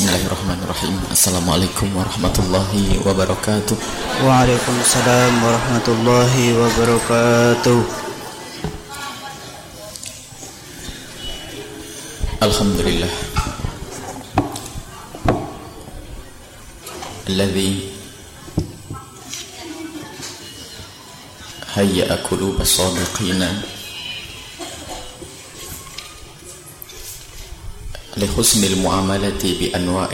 Bismillahirrahmanirrahim Assalamualaikum warahmatullahi wabarakatuh Waalaikumsalam warahmatullahi wabarakatuh Alhamdulillah Alladhi Hayya'a qulub as-sadiqina لحسن المعاملة بأنواع.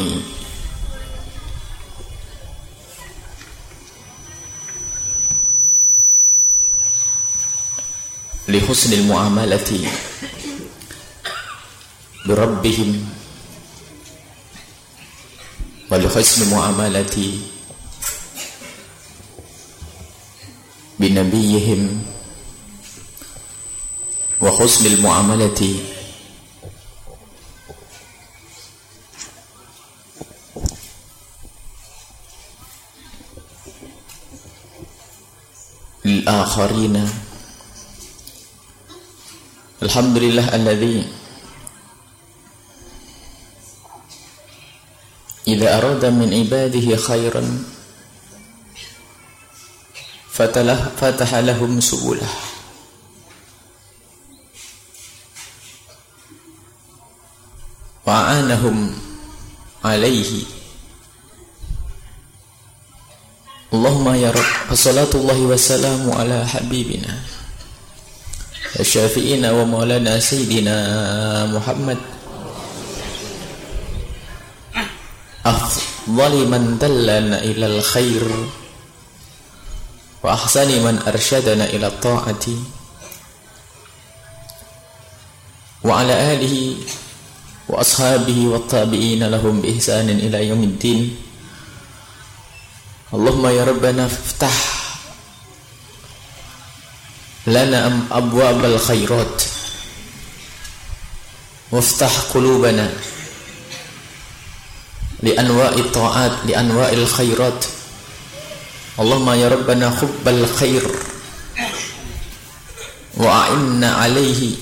لحسن المعاملة بربهم ولحسن المعاملة بنبيهم وحسن المعاملة للآخرين الحمد لله الذي إذا أراد من عباده خيرا فتح لهم سبله. وأعانهم عليه اللهم يا رب فصلاة الله وسلام على حبيبنا الشافئنا ومولانا سيدنا محمد. أفضل من دلنا إلى الخير وأحسن من أرشدنا إلى الطاعة. وعلى آله وأصحابه والتابعين لهم بإحسان إلى يوم الدين. اللهم يا ربنا افتح لنا أبواب الخيرات. وافتح قلوبنا لأنواع الطاعات لأنواع الخيرات. اللهم يا ربنا حب الخير وأعنا عليه.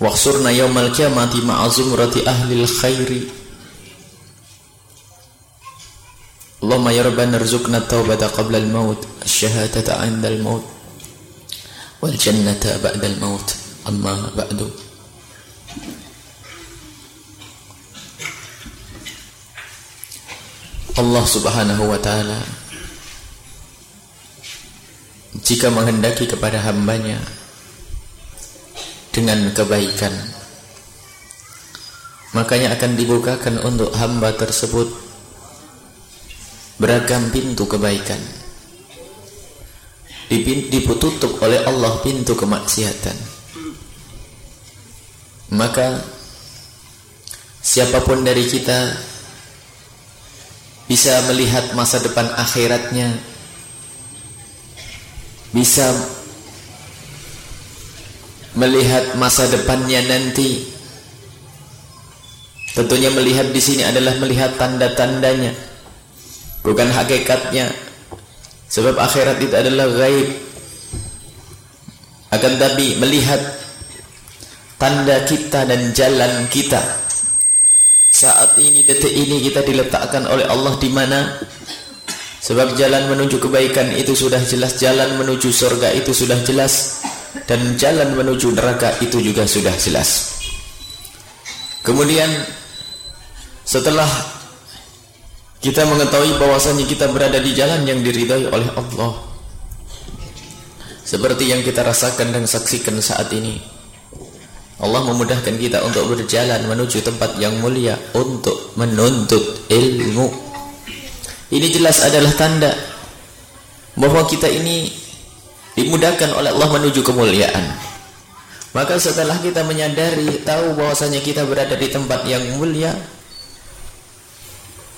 واخسرنا يوم القيامة مع زمرة أهل الخير. اللهم يا ربنا ارزقنا التوبة قبل الموت الشهادة عند الموت والجنة بعد الموت أما بعد Allah subhanahu wa ta'ala Jika menghendaki kepada hambanya Dengan kebaikan Makanya akan dibukakan untuk hamba tersebut beragam pintu kebaikan. Dipututup oleh Allah pintu kemaksiatan. Maka siapa pun dari kita bisa melihat masa depan akhiratnya bisa melihat masa depannya nanti tentunya melihat di sini adalah melihat tanda-tandanya bukan hakikatnya. Sebab akhirat itu adalah gaib. Akan tapi melihat tanda kita dan jalan kita. Saat ini detik ini kita diletakkan oleh Allah di mana? Sebab jalan menuju kebaikan itu sudah jelas jalan menuju surga itu sudah jelas dan jalan menuju neraka itu juga sudah jelas. Kemudian setelah kita mengetahui bahwasanya kita berada di jalan yang diridhai oleh Allah. Seperti yang kita rasakan dan saksikan saat ini. Allah memudahkan kita untuk berjalan menuju tempat yang mulia untuk menuntut ilmu. Ini jelas adalah tanda bahwa kita ini dimudahkan oleh Allah menuju kemuliaan. Maka setelah kita menyadari tahu bahwasanya kita berada di tempat yang mulia,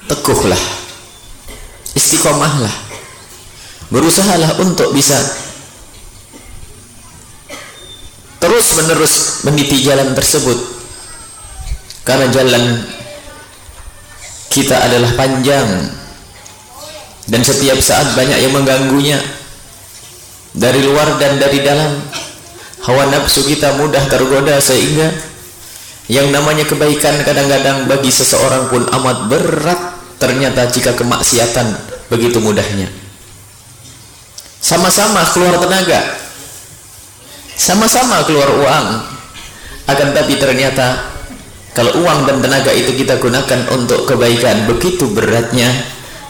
teguhlah. Istiqomahlah. Berusahalah untuk bisa terus menerus meniti jalan tersebut. Karena jalan kita adalah panjang. Dan setiap saat banyak yang mengganggunya. Dari luar dan dari dalam. Hawa nafsu kita mudah tergoda sehingga yang namanya kebaikan kadang-kadang bagi seseorang pun amat berat ternyata jika kemaksiatan begitu mudahnya. Sama-sama keluar tenaga. Sama-sama keluar uang. Akan tapi ternyata kalau uang dan tenaga itu kita gunakan untuk kebaikan begitu beratnya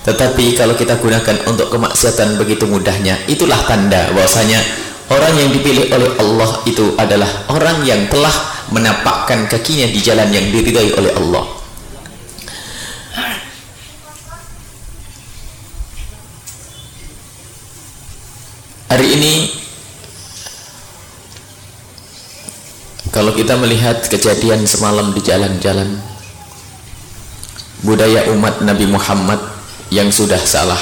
tetapi kalau kita gunakan untuk kemaksiatan begitu mudahnya itulah tanda bahwasanya orang yang dipilih oleh Allah itu adalah orang yang telah menapakkan kakinya di jalan yang diridai oleh Allah. Hari ini kalau kita melihat kejadian semalam di jalan-jalan budaya umat Nabi Muhammad yang sudah salah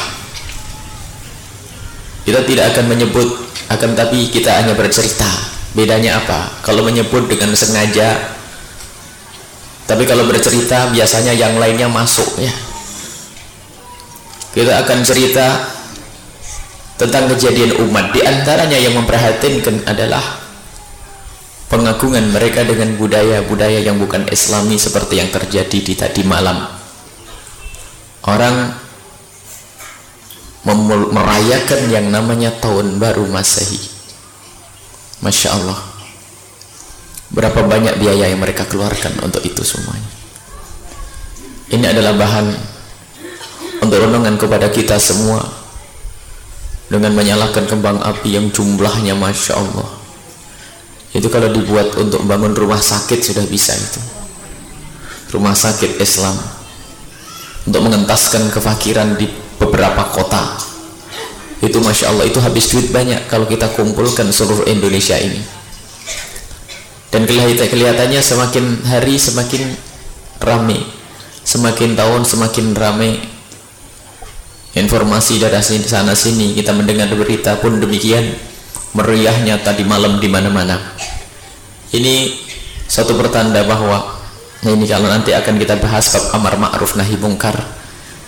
kita tidak akan menyebut akan tapi kita hanya bercerita. Bedanya apa? Kalau menyebut dengan sengaja. Tapi kalau bercerita biasanya yang lainnya masuk ya. Kita akan cerita tentang kejadian umat. Di antaranya yang memperhatikan adalah pengagungan mereka dengan budaya-budaya yang bukan islami seperti yang terjadi di tadi malam. Orang merayakan yang namanya tahun baru masehi. Masya Allah. Berapa banyak biaya yang mereka keluarkan untuk itu semuanya. Ini adalah bahan untuk renungan kepada kita semua dengan menyalakan kembang api yang jumlahnya Masya Allah. Itu kalau dibuat untuk bangun rumah sakit sudah bisa itu. Rumah sakit Islam. Untuk mengentaskan kefakiran di beberapa kota. Itu Masya Allah itu habis duit banyak kalau kita kumpulkan seluruh Indonesia ini. Dan kelihatannya semakin hari semakin ramai semakin tahun semakin ramai informasi dari sana sini kita mendengar berita pun demikian meriahnya tadi malam di mana-mana. Ini satu pertanda bahwa ini kalau nanti akan kita bahas bab amar ma'ruf nahi mungkar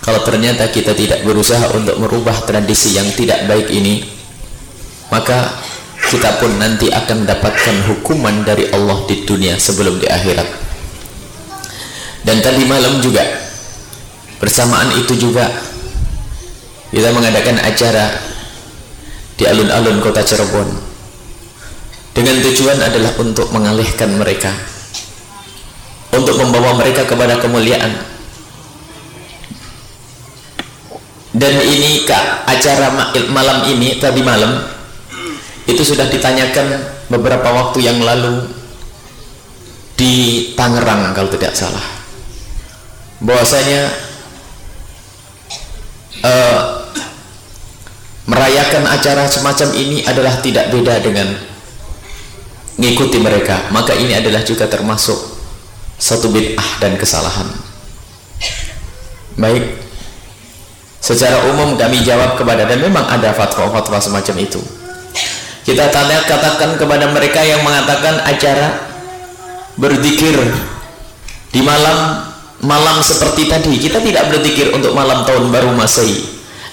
kalau ternyata kita tidak berusaha untuk merubah tradisi yang tidak baik ini maka kita pun nanti akan mendapatkan hukuman dari Allah di dunia sebelum di akhirat. Dan tadi malam juga bersamaan itu juga kita mengadakan acara di alun-alun kota Cirebon. Dengan tujuan adalah untuk mengalihkan mereka untuk membawa mereka kepada kemuliaan dan ini kak acara malam ini tadi malam itu sudah ditanyakan beberapa waktu yang lalu di Tangerang kalau tidak salah. Bahwasanya uh, merayakan acara semacam ini adalah tidak beda dengan mengikuti mereka. Maka ini adalah juga termasuk satu bid'ah dan kesalahan. Baik secara umum kami jawab kepada dan memang ada fatwa-fatwa semacam itu. Kita tanya katakan kepada mereka yang mengatakan acara berzikir di malam malam seperti tadi. Kita tidak berzikir untuk malam tahun baru masehi.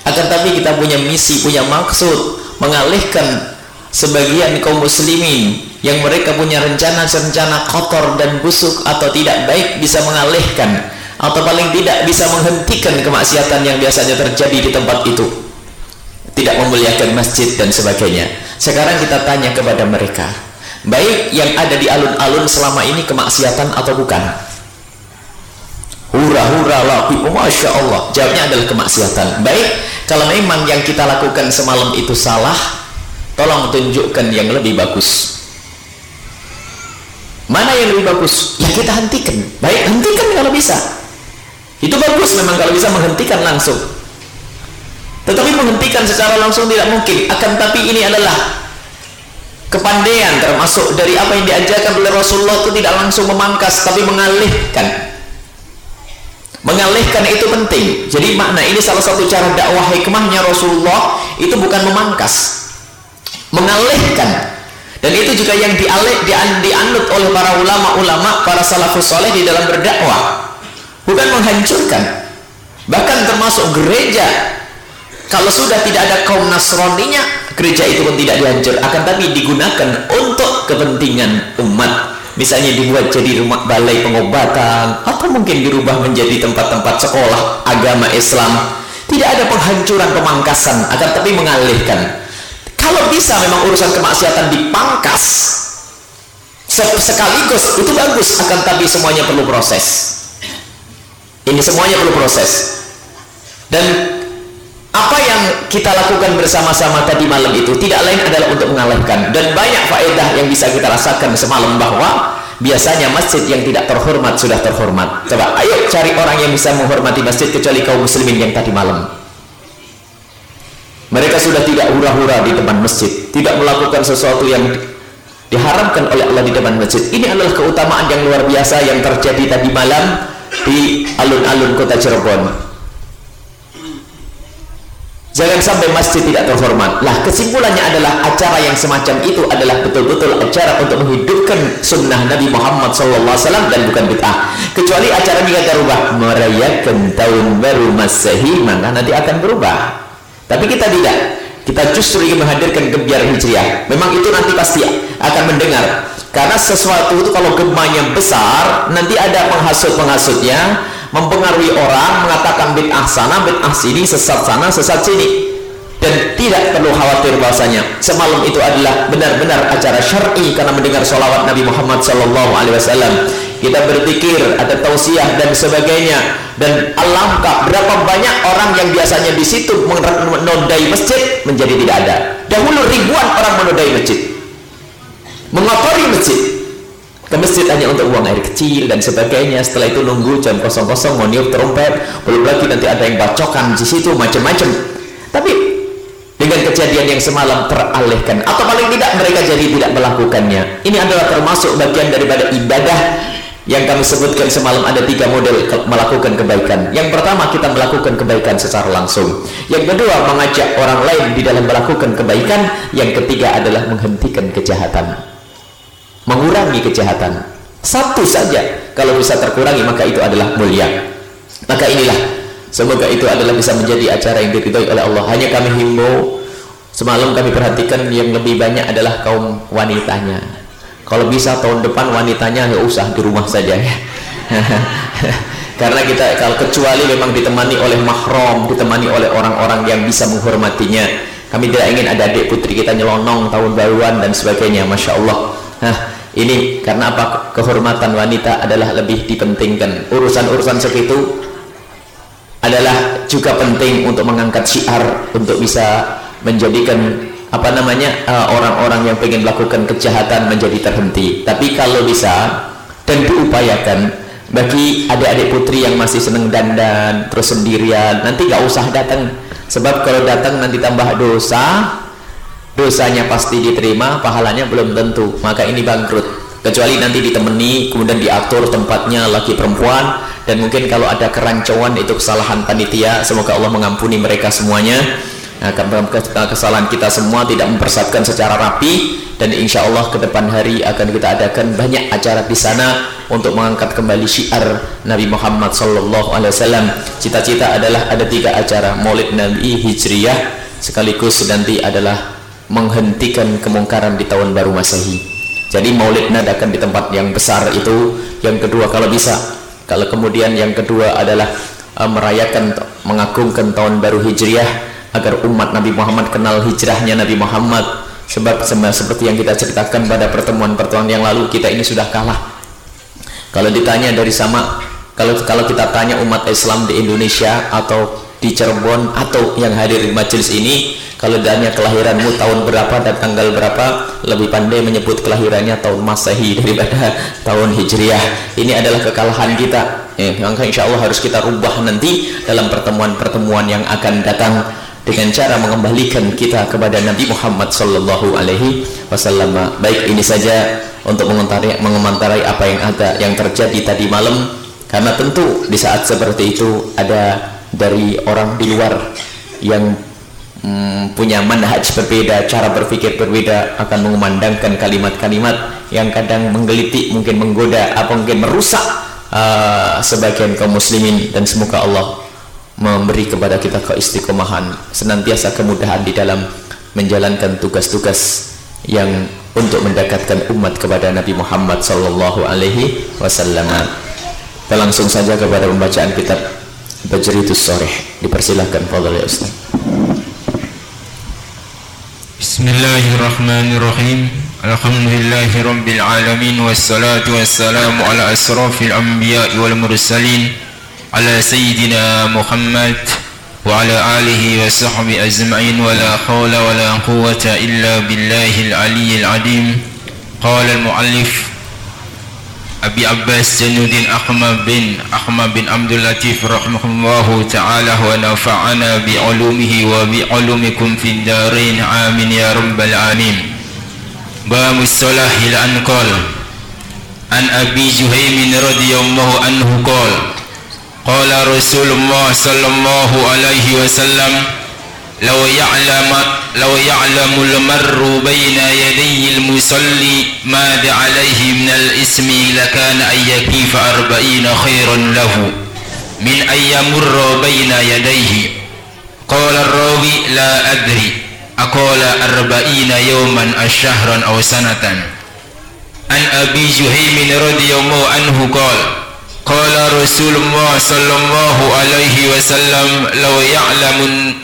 Akan tapi kita punya misi punya maksud mengalihkan sebagian kaum muslimin yang mereka punya rencana-rencana kotor dan busuk atau tidak baik bisa mengalihkan atau paling tidak bisa menghentikan kemaksiatan yang biasanya terjadi di tempat itu. Tidak memuliakan masjid dan sebagainya. Sekarang kita tanya kepada mereka baik yang ada di alun-alun selama ini kemaksiatan atau bukan? Hura-hura laku oh, Masya Allah. Jawabnya adalah kemaksiatan. Baik kalau memang yang kita lakukan semalam itu salah tolong tunjukkan yang lebih bagus. Mana yang lebih bagus? Ya kita hentikan. Baik hentikan kalau bisa itu bagus memang kalau bisa menghentikan langsung. Tetapi menghentikan secara langsung tidak mungkin. Akan tapi ini adalah kepandaian termasuk dari apa yang diajarkan oleh Rasulullah itu tidak langsung memangkas tapi mengalihkan. Mengalihkan itu penting. Jadi makna ini salah satu cara dakwah hikmahnya Rasulullah itu bukan memangkas. Mengalihkan. Dan itu juga yang dialih, dianut oleh para ulama-ulama para salafus soleh di dalam berdakwah bukan menghancurkan. Bahkan termasuk gereja. Kalau sudah tidak ada kaum Nasraninya gereja itu pun tidak dihancur. Akan tapi digunakan untuk kepentingan umat. Misalnya dibuat jadi rumah balai pengobatan atau mungkin dirubah menjadi tempat-tempat sekolah agama Islam. Tidak ada penghancuran pemangkasan. Akan tapi mengalihkan. Kalau bisa memang urusan kemaksiatan dipangkas sekaligus itu bagus. Akan tapi semuanya perlu proses ini semuanya perlu proses. Dan apa yang kita lakukan bersama-sama tadi malam itu tidak lain adalah untuk mengalahkan. Dan banyak faedah yang bisa kita rasakan semalam bahwa biasanya masjid yang tidak terhormat sudah terhormat. Coba ayo cari orang yang bisa menghormati masjid kecuali kaum muslimin yang tadi malam. Mereka sudah tidak hura-hura di depan masjid tidak melakukan sesuatu yang diharamkan oleh Allah di depan masjid. Ini adalah keutamaan yang luar biasa yang terjadi tadi malam di alun-alun kota Cirebon Jangan sampai masjid tidak terhormat. Lah kesimpulannya adalah acara yang semacam itu adalah betul-betul acara untuk menghidupkan sunnah Nabi Muhammad SAW dan bukan bid'ah. Kecuali acara ini kata rubah merayakan tahun baru Masehi maka nanti akan berubah. Tapi kita tidak. Kita justru ingin menghadirkan kebiar hijriah. Memang itu nanti pasti akan mendengar. Karena sesuatu itu kalau gemanya besar, nanti ada penghasut-penghasutnya mempengaruhi orang mengatakan bid'ah sana, bid'ah sini, sesat sana, sesat sini. Dan tidak perlu khawatir bahasanya. Semalam itu adalah benar-benar acara syar'i karena mendengar salawat Nabi Muhammad wasallam. Kita berpikir ada tausiah dan sebagainya. Dan alangkah berapa banyak orang yang biasanya di situ menodai masjid menjadi tidak ada. Dahulu ribuan orang menodai masjid mengotori masjid. Ke masjid hanya untuk buang air kecil dan sebagainya. Setelah itu nunggu jam kosong-kosong mau niup trompet belum lagi nanti ada yang bacokan di situ macam-macam. Tapi dengan kejadian yang semalam teralihkan atau paling tidak mereka jadi tidak melakukannya. Ini adalah termasuk bagian daripada ibadah yang kami sebutkan semalam ada tiga model melakukan kebaikan. Yang pertama kita melakukan kebaikan secara langsung. Yang kedua mengajak orang lain di dalam melakukan kebaikan. Yang ketiga adalah menghentikan kejahatan mengurangi kejahatan. Satu saja kalau bisa terkurangi maka itu adalah mulia. Maka inilah semoga itu adalah bisa menjadi acara yang diridhoi oleh Allah. Hanya kami himbau semalam kami perhatikan yang lebih banyak adalah kaum wanitanya. Kalau bisa tahun depan wanitanya nggak usah di rumah saja ya. Karena kita kalau kecuali memang ditemani oleh mahram ditemani oleh orang-orang yang bisa menghormatinya. Kami tidak ingin ada adik putri kita nyelonong tahun baruan dan sebagainya Masya Allah. Nah ini karena apa? Kehormatan wanita adalah lebih dipentingkan. Urusan-urusan segitu adalah juga penting untuk mengangkat syiar untuk bisa menjadikan apa namanya eh, orang-orang yang ingin melakukan kejahatan menjadi terhenti. Tapi kalau bisa dan diupayakan bagi adik-adik putri yang masih seneng dandan terus sendirian nanti gak usah datang. Sebab kalau datang nanti tambah dosa dosanya pasti diterima pahalanya belum tentu. Maka ini bangkrut kecuali nanti ditemani kemudian diatur tempatnya laki perempuan dan mungkin kalau ada kerancuan itu kesalahan panitia. Semoga Allah mengampuni mereka semuanya. Nah, kesalahan kita semua tidak mempersatukan secara rapi dan insya Allah ke depan hari akan kita adakan banyak acara di sana untuk mengangkat kembali syiar Nabi Muhammad Sallallahu Alaihi Wasallam. Cita-cita adalah ada tiga acara maulid Nabi Hijriyah sekaligus nanti adalah menghentikan kemungkaran di tahun baru masehi jadi maulid nadakan di tempat yang besar itu. Yang kedua kalau bisa. Kalau kemudian yang kedua adalah uh, merayakan mengagungkan tahun baru hijriah agar umat Nabi Muhammad kenal hijrahnya Nabi Muhammad. Sebab seperti yang kita ceritakan pada pertemuan-pertemuan yang lalu kita ini sudah kalah. Kalau ditanya dari sama kalau kalau kita tanya umat Islam di Indonesia atau di Cirebon atau yang hadir di majelis ini kalau ditanya kelahiranmu tahun berapa dan tanggal berapa lebih pandai menyebut kelahirannya tahun masehi daripada tahun hijriah. Ini adalah kekalahan kita. Eh, maka insya Allah harus kita rubah nanti dalam pertemuan-pertemuan yang akan datang dengan cara mengembalikan kita kepada Nabi Muhammad sallallahu alaihi wasallam. Baik ini saja untuk mengomentari mengomentari apa yang ada yang terjadi tadi malam. Karena tentu di saat seperti itu ada dari orang di luar yang hmm, punya manhaj berbeda, cara berpikir berbeda akan mengumandangkan kalimat-kalimat yang kadang menggelitik, mungkin menggoda, apa mungkin merusak uh, sebagian kaum muslimin dan semoga Allah memberi kepada kita keistiqomahan senantiasa kemudahan di dalam menjalankan tugas-tugas yang untuk mendekatkan umat kepada Nabi Muhammad sallallahu alaihi wasallam. Kita langsung saja kepada pembacaan kitab Bajritus Soreh dipersilahkan Fadol ya Ustaz. Bismillahirrahmanirrahim. Alhamdulillahi Rabbil Alamin Wassalatu wassalamu ala asrafil anbiya wal mursalin Ala Sayyidina Muhammad Wa ala alihi wa sahbihi azma'in Wa la khawla wa la quwata illa billahil aliyyil adim. Qala al-mu'allif Abi Abbas Jainuddin Ahmad bin Ahmad bin Abdul Latif rahimahullahu taala wa nafa'ana bi ulumihi wa bi ulumikum fid darin amin ya rabbal alamin. Ba salah ila an qala an Abi Juhaim radhiyallahu anhu qala qala Rasulullah sallallahu alaihi wasallam لو يعلم لو يعلم المر بين يدي المصلي ماذا عليه من الاسم لكان أن يكيف أربعين خيرا له. من أن يمر بين يديه. قال الراوي لا أدري. أقول أربعين يوما أو شهرا أو سنة. عن أبي جهيم رضي الله عنه قال قال رسول الله صلى الله عليه وسلم لو يعلم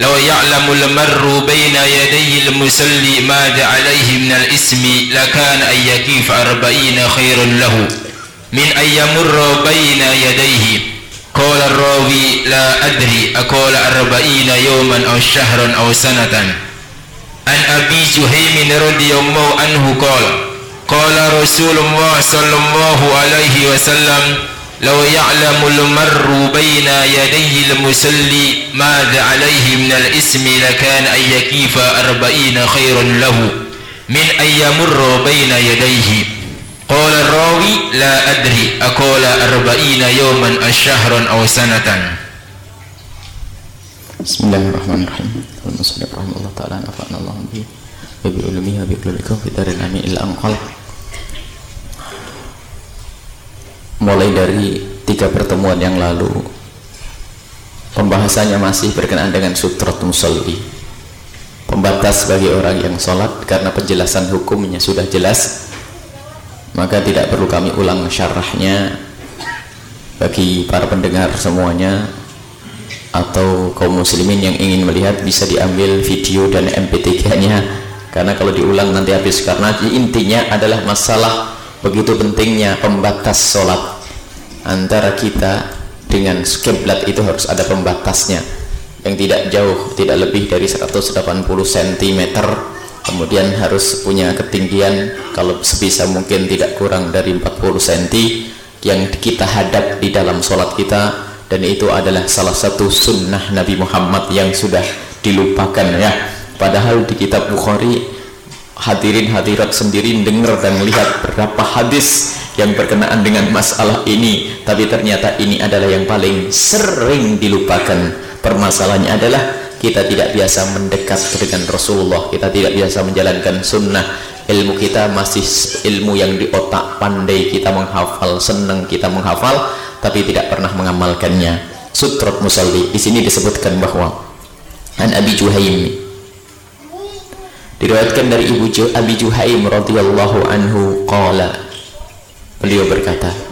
لو يعلم المر بين يدي المصلي ماذا عليه من الإسم لكان أن يكيف أربعين خير له. من أن يمر بين يديه. قال الراوي لا أدري أقول أربعين يوما أو شهرا أو سنة. عن أبي جهيم رضي الله عنه قال قال رسول الله صلى الله عليه وسلم لو يعلم المر بين يدي المسلي ماذا عليه من الاسم لكان أن يكيف أربعين خير له من أن يمر بين يديه قال الراوي لا أدري أقول أربعين يوما أو شهرا أو سنة بسم الله الرحمن الرحيم المصنف رحمه الله تعالى نفعنا الله به وبعلومه وبعلومكم في دار الأمين إلا أنقل mulai dari tiga pertemuan yang lalu pembahasannya masih berkenaan dengan sutrat musalli pembatas bagi orang yang sholat karena penjelasan hukumnya sudah jelas maka tidak perlu kami ulang syarahnya bagi para pendengar semuanya atau kaum muslimin yang ingin melihat bisa diambil video dan mp3 nya karena kalau diulang nanti habis. Karena intinya adalah masalah begitu pentingnya pembatas sholat antara kita dengan kiblat itu harus ada pembatasnya. Yang tidak jauh tidak lebih dari 180 cm kemudian harus punya ketinggian kalau sebisa mungkin tidak kurang dari 40 cm yang kita hadap di dalam sholat kita. Dan itu adalah salah satu sunnah Nabi Muhammad yang sudah dilupakan ya. Padahal di kitab Bukhari hadirin hadirat sendiri dengar dan melihat berapa hadis yang berkenaan dengan masalah ini. Tapi ternyata ini adalah yang paling sering dilupakan. Permasalahannya adalah kita tidak biasa mendekat dengan Rasulullah. Kita tidak biasa menjalankan sunnah. Ilmu kita masih ilmu yang di otak pandai. Kita menghafal senang kita menghafal tapi tidak pernah mengamalkannya. Sutrat musalli di sini disebutkan bahwa an Abi Juhaim diriwayatkan dari ibu Ju, Abi Juhaim radhiyallahu anhu qala. Beliau berkata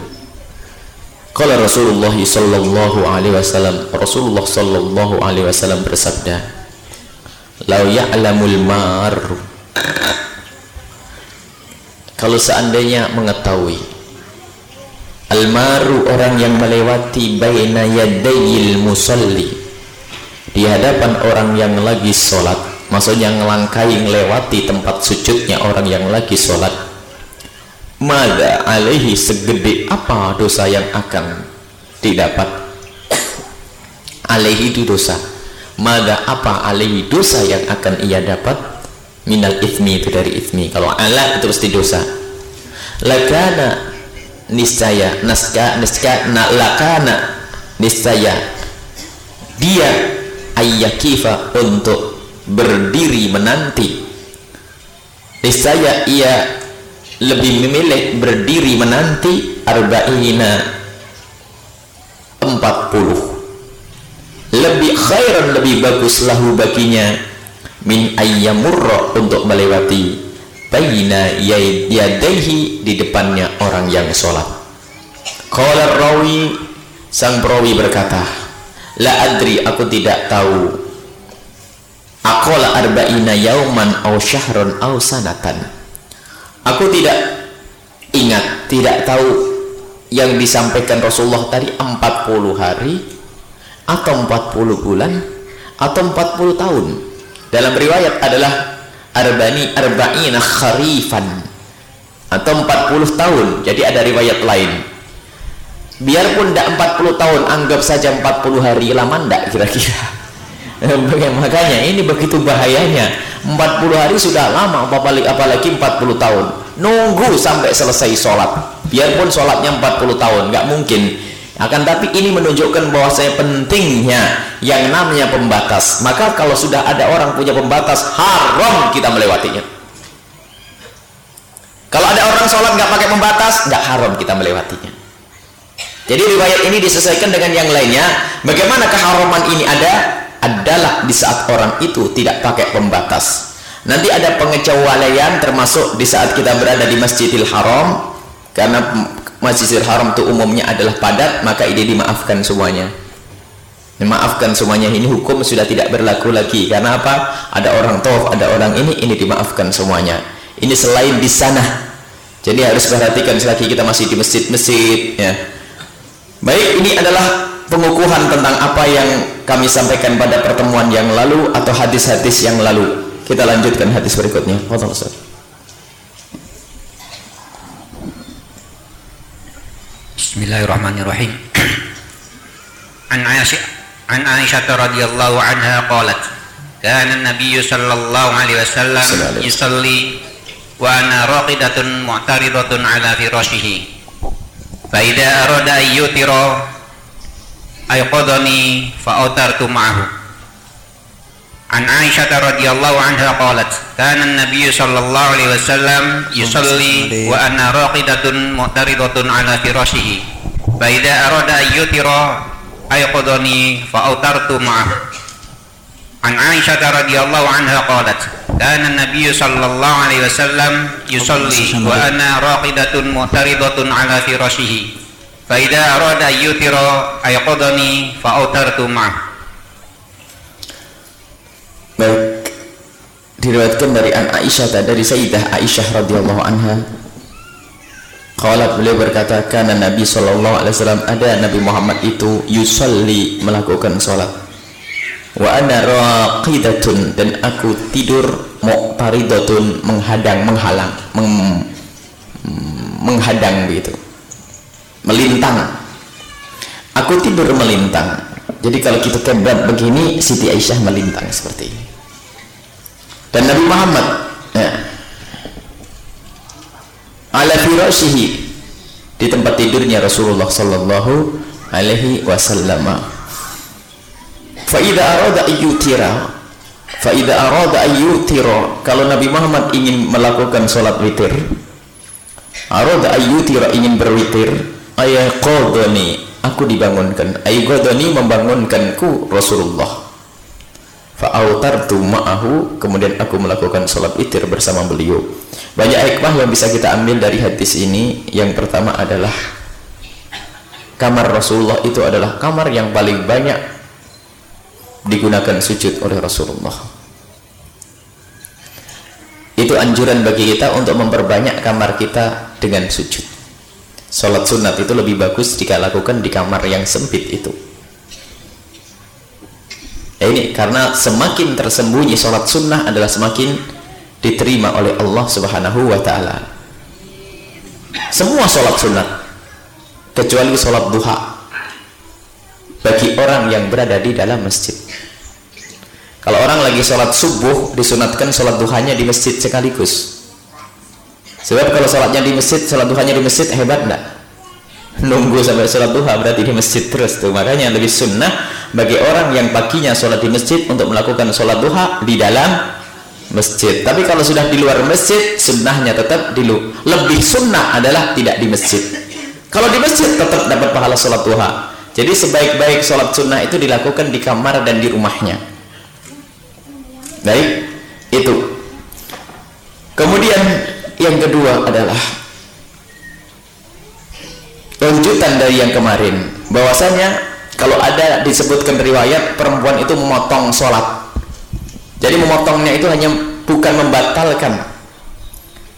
qala Rasulullah sallallahu alaihi wasallam Rasulullah sallallahu alaihi wasallam bersabda lau ya'lamul mar kalau seandainya mengetahui almaru orang yang melewati baina yadayil musalli di hadapan orang yang lagi sholat maksudnya ngelangkai ngelewati tempat sujudnya orang yang lagi sholat. Mada alaihi segede apa dosa yang akan didapat? Alaihi itu dosa. Mada apa alaihi dosa yang akan ia dapat? Minal ithmi itu dari ithmi. Kalau ala itu pasti dosa. Lakana niscaya naska naska na lakana niscaya. Dia ayyakifa untuk berdiri menanti. Saya ia lebih memilih berdiri menanti arba'ina 40 lebih khairan lebih bagus lahu baginya min ayyamurra untuk melewati baina yadayhi di depannya orang yang sholat. Qala rawi sang perawi berkata la adri aku tidak tahu aqala arba'ina yauman aw syahron aw sanatan. Aku tidak ingat tidak tahu yang disampaikan Rasulullah tadi 40 hari atau 40 bulan atau 40 tahun. Dalam riwayat adalah arbani arba'ina kharifan atau 40 tahun. Jadi ada riwayat lain. Biarpun tidak 40 tahun anggap saja 40 hari lama tidak kira-kira makanya ini begitu bahayanya. 40 hari sudah lama apalagi, apalagi 40 tahun. Nunggu sampai selesai sholat. Biarpun sholatnya 40 tahun nggak mungkin. Akan tapi ini menunjukkan bahwa saya pentingnya yang namanya pembatas. Maka kalau sudah ada orang punya pembatas haram kita melewatinya. Kalau ada orang sholat nggak pakai pembatas nggak haram kita melewatinya. Jadi riwayat ini disesuaikan dengan yang lainnya. Bagaimana keharaman ini ada adalah di saat orang itu tidak pakai pembatas. Nanti ada pengecualian termasuk di saat kita berada di Masjidil Haram karena Masjidil Haram itu umumnya adalah padat maka ini dimaafkan semuanya. Dimaafkan semuanya. Ini hukum sudah tidak berlaku lagi. Karena apa? Ada orang tawaf ada orang ini ini dimaafkan semuanya. Ini selain di sana. Jadi harus perhatikan selagi kita masih di masjid-masjid ya. Baik ini adalah pengukuhan tentang apa yang kami sampaikan pada pertemuan yang lalu atau hadis-hadis yang lalu. Kita lanjutkan hadis berikutnya. Fadal Ustaz Bismillahirrahmanirrahim. An Aisyah An Aisyah radhiyallahu anha qalat kana an-nabiy sallallahu alaihi wasallam yusalli wa ana raqidatun mu'taridatun ala firashihi. Fa idza arada ayyutira fa autartu ma'ahu. عن عائشة رضي الله عنها قالت كان النبي صلى الله عليه وسلم يصلي وأنا راقدة معترضة على فراشه فإذا أراد أن يوتر أيقظني فأوترت معه عن عائشة رضي الله عنها قالت كان النبي صلى الله عليه وسلم يصلي وأنا راقدة معترضة على فراشه Faida arada yutiro ayqadani fautar ma'ah. Baik. Diriwayatkan dari An Aisyah dari Sayyidah Aisyah radhiyallahu anha. Qala beliau berkata kana Nabi sallallahu alaihi wasallam ada Nabi Muhammad itu yusalli melakukan salat. Wa ana raqidatun dan aku tidur muqtaridatun menghadang menghalang meng, menghadang begitu melintang. Aku tidur melintang. Jadi kalau kita kebab begini Siti Aisyah melintang seperti ini. Dan Nabi Muhammad ya, ala firashihi di tempat tidurnya Rasulullah sallallahu alaihi wasallam. Fa idza arada ayyutira fa idza arada ayyutira kalau Nabi Muhammad ingin melakukan salat witir arada ayyutira ingin berwitir ayaqadani aku dibangunkan. Ayqadani membangunkanku Rasulullah. Fa'autartu ma'ahu kemudian aku melakukan sholat witir bersama beliau. Banyak hikmah yang bisa kita ambil dari hadis ini. Yang pertama adalah kamar Rasulullah itu adalah kamar yang paling banyak digunakan sujud oleh Rasulullah. Itu anjuran bagi kita untuk memperbanyak kamar kita dengan sujud sholat sunat itu lebih bagus jika lakukan di kamar yang sempit itu. Ya ini karena semakin tersembunyi sholat sunnah adalah semakin diterima oleh Allah subhanahu wa ta'ala. Semua sholat sunnah kecuali sholat duha bagi orang yang berada di dalam masjid. Kalau orang lagi sholat subuh disunatkan sholat duhanya di masjid sekaligus sebab kalau sholatnya di masjid sholat duhanya di masjid hebat enggak nunggu sampai sholat duha berarti di masjid terus tuh. Makanya lebih sunnah bagi orang yang paginya sholat di masjid untuk melakukan sholat duha di dalam masjid. Tapi kalau sudah di luar masjid sunnahnya tetap di lu lebih sunnah adalah tidak di masjid. Kalau di masjid tetap dapat pahala sholat duha. Jadi sebaik-baik sholat sunnah itu dilakukan di kamar dan di rumahnya. Baik? Itu. Kemudian yang kedua adalah lanjutan dari yang kemarin. Bahwasanya kalau ada disebutkan riwayat perempuan itu memotong sholat. Jadi memotongnya itu hanya bukan membatalkan.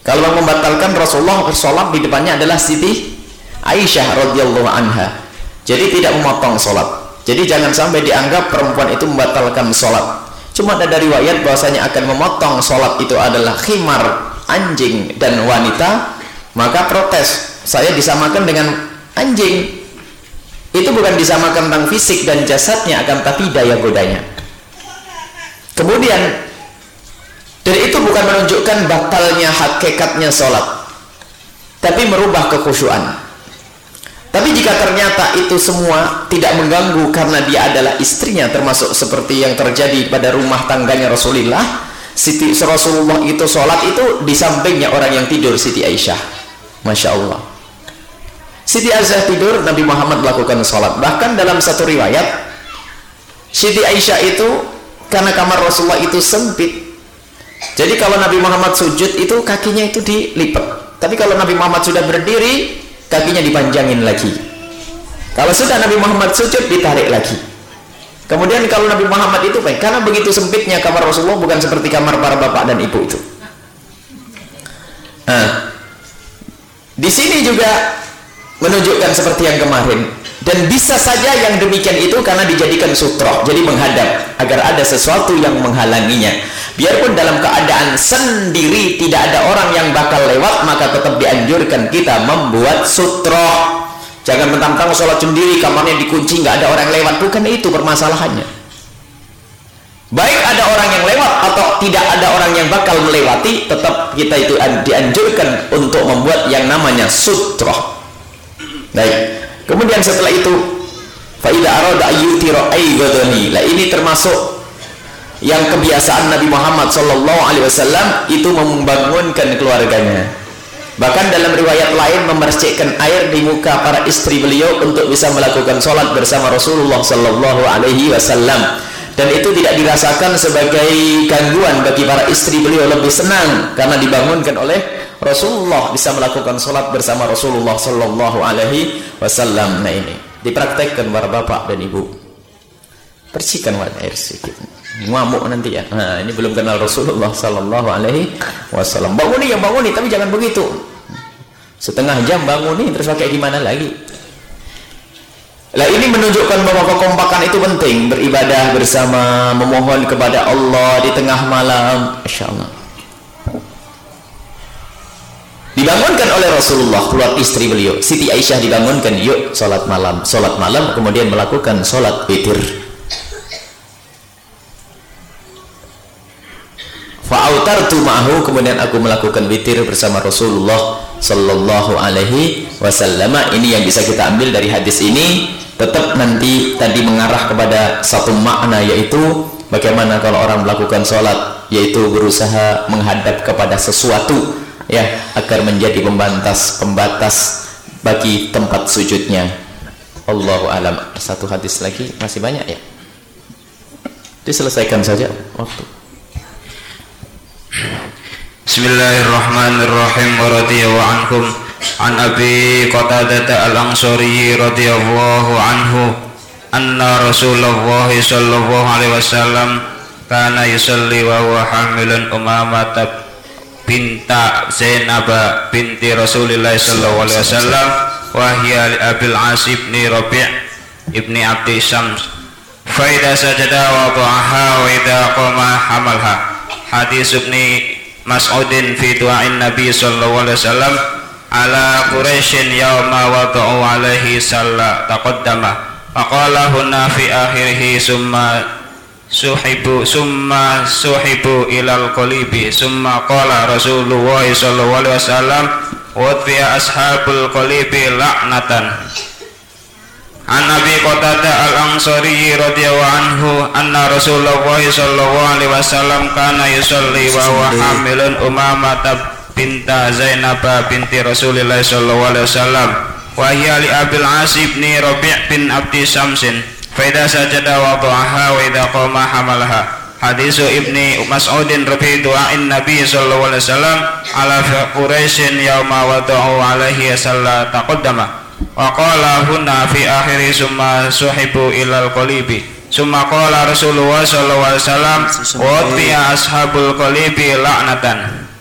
Kalau membatalkan Rasulullah sholat di depannya adalah Siti Aisyah radhiyallahu anha. Jadi tidak memotong sholat. Jadi jangan sampai dianggap perempuan itu membatalkan sholat. Cuma ada riwayat bahwasanya akan memotong sholat itu adalah khimar anjing dan wanita maka protes. Saya disamakan dengan anjing. Itu bukan disamakan tentang fisik dan jasadnya akan tapi daya godanya. Kemudian dan itu bukan menunjukkan batalnya hakikatnya sholat tapi merubah kekhusyuan. Tapi jika ternyata itu semua tidak mengganggu karena dia adalah istrinya termasuk seperti yang terjadi pada rumah tangganya Rasulullah Siti Rasulullah itu sholat itu di sampingnya orang yang tidur Siti Aisyah Masya Allah Siti Aisyah tidur, Nabi Muhammad melakukan sholat. Bahkan dalam satu riwayat, Siti Aisyah itu karena kamar Rasulullah itu sempit. Jadi kalau Nabi Muhammad sujud itu kakinya itu dilipat. Tapi kalau Nabi Muhammad sudah berdiri, kakinya dipanjangin lagi. Kalau sudah Nabi Muhammad sujud, ditarik lagi. Kemudian kalau Nabi Muhammad itu baik, karena begitu sempitnya kamar Rasulullah bukan seperti kamar para bapak dan ibu itu. Nah, di sini juga menunjukkan seperti yang kemarin. Dan bisa saja yang demikian itu karena dijadikan sutroh jadi menghadap agar ada sesuatu yang menghalanginya. Biarpun dalam keadaan sendiri tidak ada orang yang bakal lewat maka tetap dianjurkan kita membuat sutroh jangan mentang-mentang sholat sendiri kamarnya dikunci nggak ada orang lewat bukan itu permasalahannya baik ada orang yang lewat atau tidak ada orang yang bakal melewati tetap kita itu dianjurkan untuk membuat yang namanya sutroh Baik. Kemudian setelah itu faida. Lah ini termasuk yang kebiasaan Nabi Muhammad sallallahu alaihi wasallam itu membangunkan keluarganya. Bahkan dalam riwayat lain memercikkan air di muka para istri beliau untuk bisa melakukan sholat bersama Rasulullah sallallahu alaihi wasallam. Dan itu tidak dirasakan sebagai gangguan bagi para istri beliau lebih senang karena dibangunkan oleh Rasulullah bisa melakukan sholat bersama Rasulullah Sallallahu Alaihi Wasallam. Nah ini dipraktekkan para bapak dan ibu. Wadah air sedikit. Ngamuk nanti ya. Nah ini belum kenal Rasulullah Sallallahu Alaihi Wasallam. Banguni ya banguni, tapi jangan begitu. Setengah jam banguni terus pakai gimana lagi? Lah ini menunjukkan bahwa kekompakan itu penting beribadah bersama memohon kepada Allah di tengah malam. Insyaallah dibangunkan oleh Rasulullah keluar istri beliau. Siti Aisyah dibangunkan yuk sholat malam. Sholat malam kemudian melakukan sholat witir. Fa'autartu ma'ahu kemudian aku melakukan witir bersama Rasulullah sallallahu alaihi wasallam. Ini yang bisa kita ambil dari hadis ini. Tetap nanti tadi mengarah kepada satu makna yaitu bagaimana kalau orang melakukan sholat yaitu berusaha menghadap kepada sesuatu ya agar menjadi pembatas pembatas bagi tempat sujudnya. Allahu alam. Satu hadis lagi. Masih banyak ya? Diselesaikan saja waktu Bismillahirrahmanirrahim. Wa radiyallahu anhum an Abi Qatadah al-Ansari radhiyallahu anhu anna Rasulullah sallallahu alaihi wasallam kana yusalli wa huwa hamilun umamata binta Zainab binti Rasulullah sallallahu alaihi wasallam wa hiya li Abil As ibni Rabi' ibni Abdi Syams. Fa idza sajada wa dha'aha wa idza qama hamalha. Hadis ibni Mas'udin fi du'ain Nabi sallallahu alaihi wasallam ala Quraisyin yawma wada'u alaihi salla taqaddama. Faqala hunna fi akhirih summa suhibu summa suhibu ilal qalibi. Summa qala Rasulullah sallallahu alaihi wasallam wa ashabul qalibi la'natan An Nabi Qatadah Al-Ansari radhiyallahu anhu anna Rasulullah sallallahu alaihi wasallam kana yusalli wa huwa hamilun Umamah binta Zainab binti Rasulillah sallallahu alaihi wasallam. Wa hiya li Abil As ibn Rabi' bin Abdi Samsin Faida sajada wada'aha wa idha qama hamalaha. Hadis Ibni Mas'udin rafi du'ain Nabi sallallahu alaihi wasallam ala Quraisyin yauma wada'u alaihi salla taqaddama wa qala hunna fi akhiri summa suhibu ilal qalibi. Summa qala Rasulullah sallallahu alaihi wasallam wa ashabul qalibi la'natan.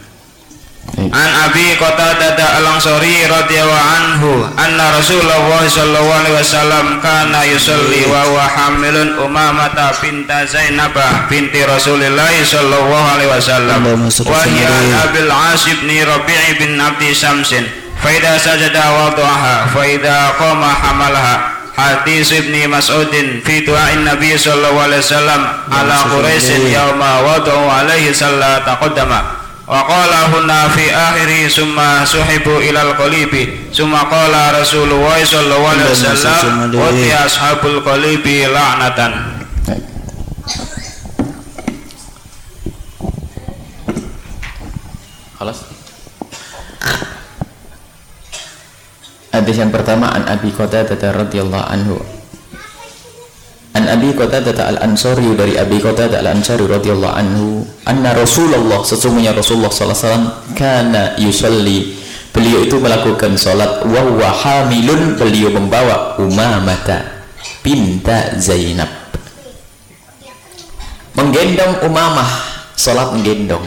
An Abi Qatadah Al-Ansari radhiyallahu anhu anna Rasulullah sallallahu alaihi wasallam kana yusalli wa huwa hamilun Umamah binta Zainab binti Rasulillah sallallahu alaihi wasallam. Wa hiya Abil As bin Rabi' bin Abdi Samsin fa idza sajada wada'aha fa idza qama hamalaha. Hadis Ibni Mas'udin fi du'ain Nabi sallallahu alaihi wasallam ala Quraisy yauma wada'u alaihi sallallahu taqaddama. Wa qala hunna fi akhiri summa suhibu ilal qalibi summa qala Rasulullah sallallahu alaihi wasallam wa ti ashabul qalibi la'natan Hadis yang pertama an Abi Qatadah radhiyallahu anhu. An Abi Qatadah Al-Ansari dari Abi Qatadah Al-Ansari radhiyallahu anhu anna Rasulullah sesungguhnya Rasulullah sallallahu alaihi wasallam kana yusalli. Beliau itu melakukan salat wa huwa hamilun beliau membawa Umamah binta Zainab. Menggendong Umamah salat menggendong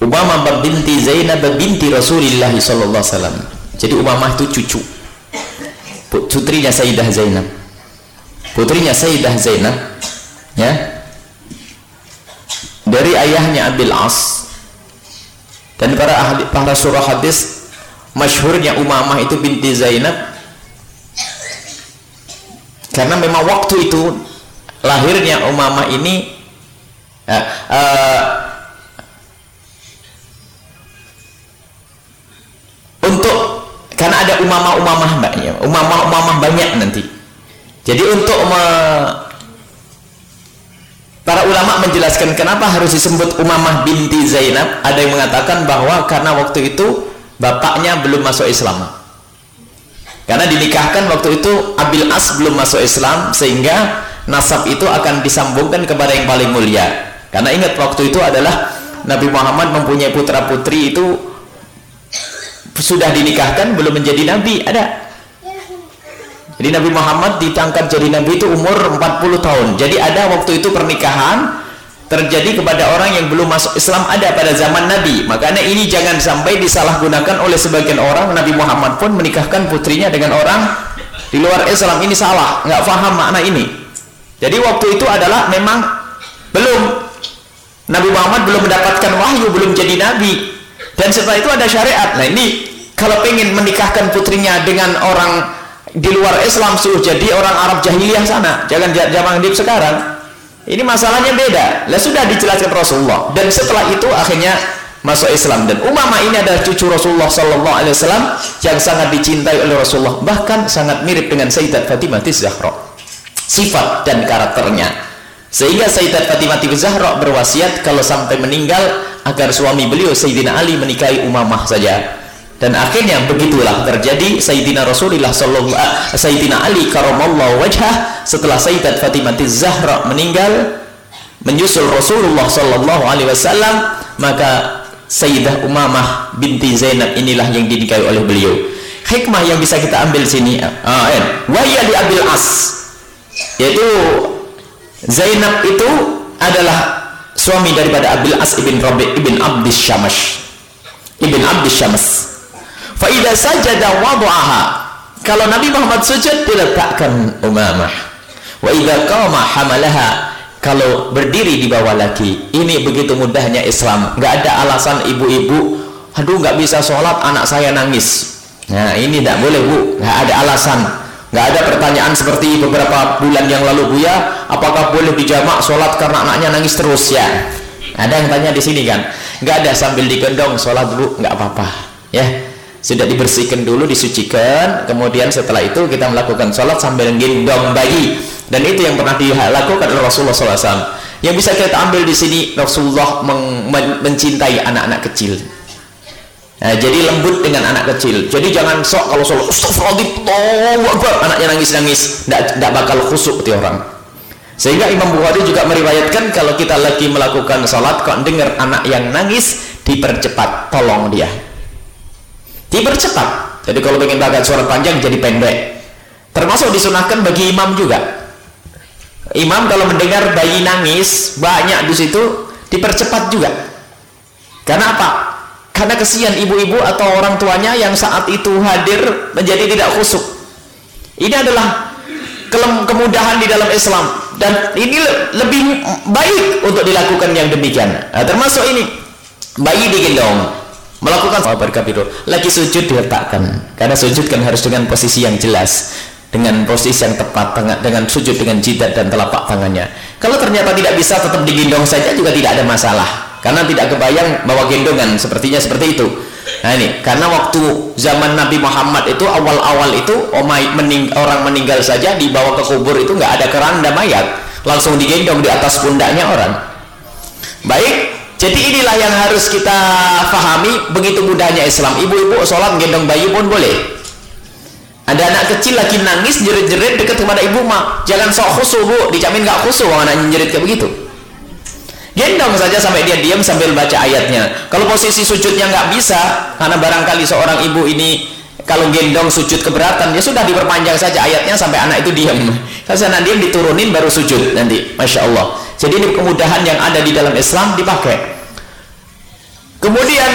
Umamah binti Zainab binti Rasulullah sallallahu alaihi jadi Umamah itu cucu. Putrinya Sayyidah Zainab. Putrinya Sayyidah Zainab ya. Dari ayahnya Abil As. Dan para ahli para surah hadis masyhurnya Umamah itu binti Zainab. Karena memang waktu itu lahirnya Umamah ini uh, uh, karena ada umamah-umamah mbaknya umamah-umamah banyak nanti jadi untuk me, para ulama menjelaskan kenapa harus disebut Umamah binti Zainab, ada yang mengatakan bahwa karena waktu itu bapaknya belum masuk Islam. Karena dinikahkan waktu itu Abil As belum masuk Islam sehingga nasab itu akan disambungkan kepada yang paling mulia. Karena ingat waktu itu adalah Nabi Muhammad mempunyai putra putri itu sudah dinikahkan belum menjadi nabi ada jadi Nabi Muhammad ditangkap jadi Nabi itu umur 40 tahun. Jadi ada waktu itu pernikahan terjadi kepada orang yang belum masuk Islam ada pada zaman Nabi. Makanya ini jangan sampai disalahgunakan oleh sebagian orang. Nabi Muhammad pun menikahkan putrinya dengan orang di luar Islam. Ini salah, nggak faham makna ini. Jadi waktu itu adalah memang belum Nabi Muhammad belum mendapatkan wahyu, belum jadi nabi. Dan setelah itu ada syariat. Nah ini kalau pengen menikahkan putrinya dengan orang di luar Islam suruh jadi orang Arab jahiliyah sana. Jangan zaman hidup sekarang. Ini masalahnya beda. Lah sudah dijelaskan Rasulullah. Dan setelah itu akhirnya masuk Islam. Dan Umama ini adalah cucu Rasulullah Sallallahu Alaihi Wasallam yang sangat dicintai oleh Rasulullah. Bahkan sangat mirip dengan Sayyidat Fatimah Zahra. Sifat dan karakternya. Sehingga Sayyidat Fatimah Zahra berwasiat kalau sampai meninggal agar suami beliau Sayyidina Ali menikahi Umamah saja. Dan akhirnya begitulah terjadi Sayyidina Rasulullah sallallahu Sayyidina Ali karamallahu wajhah setelah Sayyidat Fatimah Zahra meninggal menyusul Rasulullah sallallahu alaihi wasallam maka Sayyidah Umamah binti Zainab inilah yang dinikahi oleh beliau. Hikmah yang bisa kita ambil sini uh, waya di Abil As yaitu Zainab itu adalah suami daripada Abil As ibn Rabi ibn Abdis Syamash ibn Abdis Syamash Faidah saja wadu'aha. Kalau Nabi Muhammad sujud diletakkan Umamah. Wa idza qama hamalaha. Kalau berdiri di bawah lagi, ini begitu mudahnya Islam. Enggak ada alasan ibu-ibu, aduh nggak bisa sholat, anak saya nangis. Nah ini tidak boleh bu, nggak ada alasan. Nggak ada pertanyaan seperti beberapa bulan yang lalu bu ya, apakah boleh dijamak sholat karena anaknya nangis terus ya? Ada yang tanya di sini kan? Nggak ada sambil digendong sholat bu, nggak apa-apa ya. Sudah dibersihkan dulu disucikan. Kemudian setelah itu kita melakukan sholat sambil gendong bayi. Dan itu yang pernah dilakukan oleh Rasulullah SAW yang bisa kita ambil di sini Rasulullah men men mencintai anak-anak kecil nah, jadi lembut dengan anak kecil. Jadi jangan sok kalau sholat astagfirullahaladzim anaknya nangis-nangis tidak bakal khusuk ti orang. Sehingga Imam Bukhari juga meriwayatkan kalau kita lagi melakukan sholat kok dengar anak yang nangis dipercepat tolong dia. Dipercepat. Jadi kalau ingin bagian suara panjang jadi pendek. Termasuk disunahkan bagi imam juga. Imam kalau mendengar bayi nangis banyak di situ dipercepat juga. Karena apa? Karena kesian ibu-ibu atau orang tuanya yang saat itu hadir menjadi tidak khusuk. Ini adalah kemudahan di dalam Islam. Dan ini lebih baik untuk dilakukan yang demikian. Nah, termasuk ini. Bayi digendong melakukan sahabat kabirul lagi sujud diletakkan. Karena sujud kan harus dengan posisi yang jelas. Dengan posisi yang tepat dengan sujud dengan jidat dan telapak tangannya. Kalau ternyata tidak bisa tetap digendong saja juga tidak ada masalah karena tidak kebayang bawa gendongan sepertinya seperti itu Nah ini karena waktu zaman Nabi Muhammad itu awal-awal itu mening orang meninggal saja dibawa ke kubur itu nggak ada keranda mayat, langsung digendong di atas pundaknya orang. Baik, jadi inilah yang harus kita fahami begitu mudahnya Islam. Ibu-ibu sholat gendong bayi pun boleh. Ada anak kecil lagi nangis jerit-jerit dekat kepada ibu mak, jangan sok khusyuk bu, dijamin nggak khusyuk anaknya jerit kayak begitu gendong saja sampai dia diam sambil baca ayatnya. Kalau posisi sujudnya nggak bisa karena barangkali seorang ibu ini kalau gendong sujud keberatan ya sudah diperpanjang saja ayatnya sampai anak itu diam. Kalau anak diam diturunin baru sujud nanti. Masya Allah. Jadi ini kemudahan yang ada di dalam Islam dipakai. Kemudian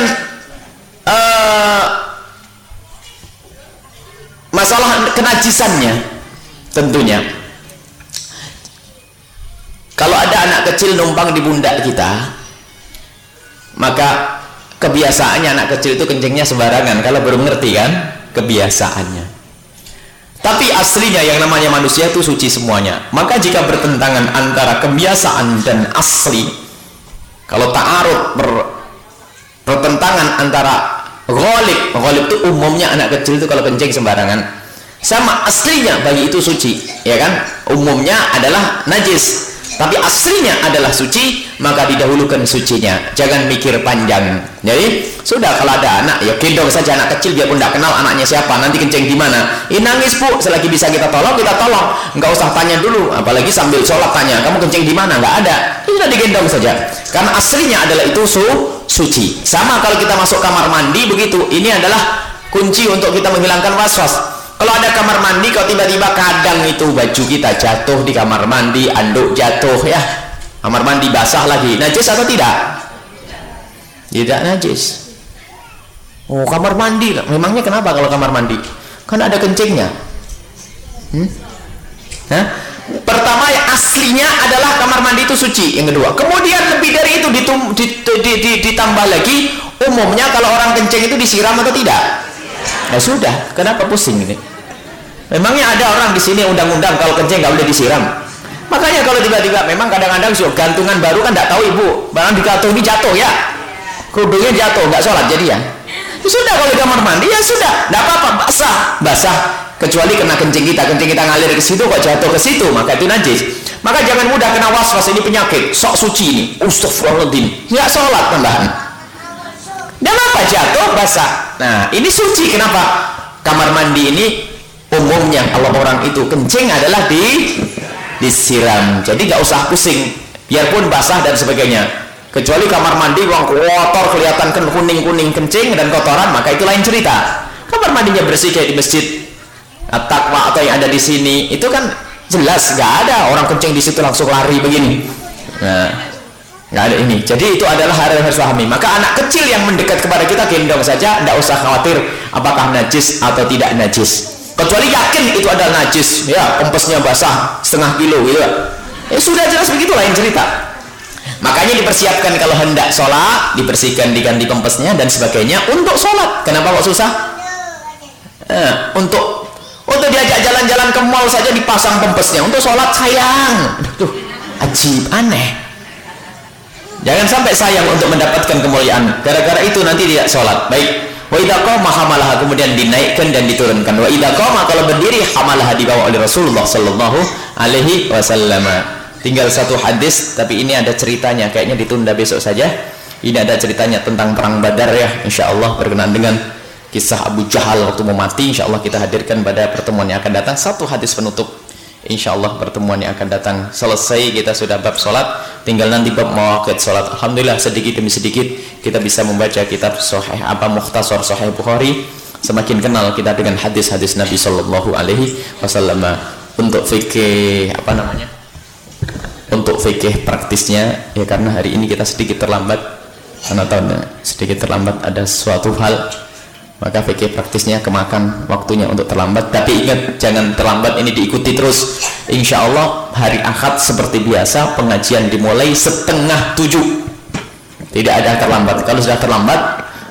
uh, masalah kenajisannya tentunya kalau ada anak kecil numpang di pundak kita maka kebiasaannya anak kecil itu kencingnya sembarangan. Kalau belum ngerti kan kebiasaannya. Tapi aslinya yang namanya manusia itu suci semuanya. Maka jika bertentangan antara kebiasaan dan asli kalau ta'arud ber, bertentangan antara ghalib itu umumnya anak kecil itu kalau kencing sembarangan sama aslinya bayi itu suci ya kan? Umumnya adalah najis tapi aslinya adalah suci maka didahulukan sucinya. Jangan mikir panjang. Jadi sudah kalau ada anak ya gendong saja anak kecil biarpun tidak kenal anaknya siapa nanti kencing di mana ini nangis bu. Selagi bisa kita tolong kita tolong. Nggak usah tanya dulu apalagi sambil sholat tanya kamu kencing di mana nggak ada. Itu sudah digendong saja. Karena aslinya adalah itu su suci. Sama kalau kita masuk kamar mandi begitu ini adalah kunci untuk kita menghilangkan was-was kalau ada kamar mandi kalau tiba-tiba kadang itu baju kita jatuh di kamar mandi anduk jatuh ya. Kamar mandi basah lagi. Najis atau tidak? Tidak najis. Oh kamar mandi. Memangnya kenapa kalau kamar mandi? Kan ada kencingnya. Hmm? Hah? pertama yang aslinya adalah kamar mandi itu suci. Yang kedua kemudian lebih dari itu ditum, ditambah lagi umumnya kalau orang kencing itu disiram atau tidak Ya sudah, kenapa pusing ini? Memangnya ada orang di sini undang-undang kalau kencing nggak boleh disiram. Makanya kalau tiba-tiba memang kadang-kadang sih gantungan baru kan nggak tahu ibu, barang digantung ini jatuh ya, kerudungnya jatuh nggak sholat jadi ya. ya sudah kalau di kamar mandi ya sudah, nggak apa-apa basah, basah. Kecuali kena kencing kita, kencing kita ngalir ke situ kok jatuh ke situ, maka itu najis. Maka jangan mudah kena was-was ini penyakit, sok suci ini, Astagfirullahaladzim, nggak sholat tambahan. Dan apa jatuh basah? Nah ini suci kenapa? Kamar mandi ini umumnya kalau orang itu kencing adalah di disiram. Jadi nggak usah pusing, biarpun basah dan sebagainya. Kecuali kamar mandi uang kotor kelihatan kan kuning-kuning kencing dan kotoran, maka itu lain cerita. Kamar mandinya bersih kayak di masjid takwa atau yang ada di sini itu kan jelas nggak ada orang kencing di situ langsung lari begini. Nah, nggak ada ini. Jadi itu adalah hal yang harus pahami maka anak kecil yang mendekat kepada kita gendong saja tidak usah khawatir apakah najis atau tidak najis. Kecuali yakin itu adalah najis. Ya kompasnya basah setengah kilo gitu. Ya sudah jelas begitu lain cerita. Makanya dipersiapkan kalau hendak sholat dibersihkan diganti kompasnya dan sebagainya untuk sholat. Kenapa kok susah? Eh, untuk untuk diajak jalan-jalan ke mall saja dipasang pempesnya untuk sholat sayang. Tuh ajib aneh Jangan sampai sayang untuk mendapatkan kemuliaan. Gara-gara itu nanti tidak sholat. Baik. Wa idza qama hamalaha kemudian dinaikkan dan diturunkan. Wa idza qama kalau berdiri hamalaha dibawa oleh Rasulullah sallallahu alaihi wasallam. Tinggal satu hadis tapi ini ada ceritanya. Kayaknya ditunda besok saja. Ini ada ceritanya tentang perang Badar ya. Insyaallah berkenaan dengan kisah Abu Jahal waktu mau mati. Insyaallah kita hadirkan pada pertemuan yang akan datang. Satu hadis penutup Insya Allah pertemuan yang akan datang selesai kita sudah bab sholat. Tinggal nanti bab mawakid sholat. Alhamdulillah sedikit demi sedikit kita bisa membaca kitab sahih apa mukhtasar sahih Bukhari. Semakin kenal kita dengan hadis-hadis Nabi Shallallahu Alaihi Wasallam. Untuk fikih apa namanya? Untuk fikih praktisnya ya karena hari ini kita sedikit terlambat. Karena tahun sedikit terlambat ada suatu hal maka fikih praktisnya kemakan waktunya untuk terlambat. Tapi ingat jangan terlambat ini diikuti terus. Insya Allah hari akad seperti biasa pengajian dimulai setengah tujuh. Tidak ada terlambat. Kalau sudah terlambat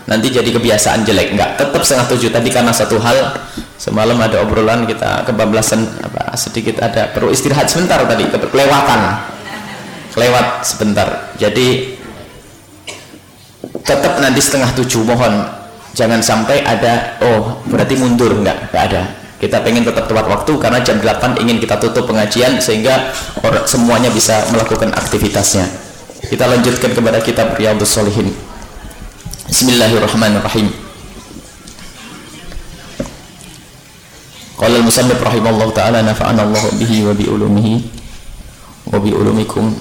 nanti jadi kebiasaan jelek. Enggak tetap setengah tujuh tadi karena satu hal. Semalam ada obrolan kita kebablasan apa sedikit ada perlu istirahat sebentar tadi. Kelewatan. Kelewat sebentar. Jadi tetap nanti setengah tujuh mohon jangan sampai ada oh berarti mundur. Enggak enggak ada. Kita pengen tetap tepat waktu karena jam 8 ingin kita tutup pengajian sehingga orang semuanya bisa melakukan aktivitasnya. Kita lanjutkan kepada kitab Riyadhus Shalihin. Bismillahirrahmanirrahim. Qala al-musannif rahimallahu taala nafa'ana Allah bihi wa bi ulumihi wa bi ulumikum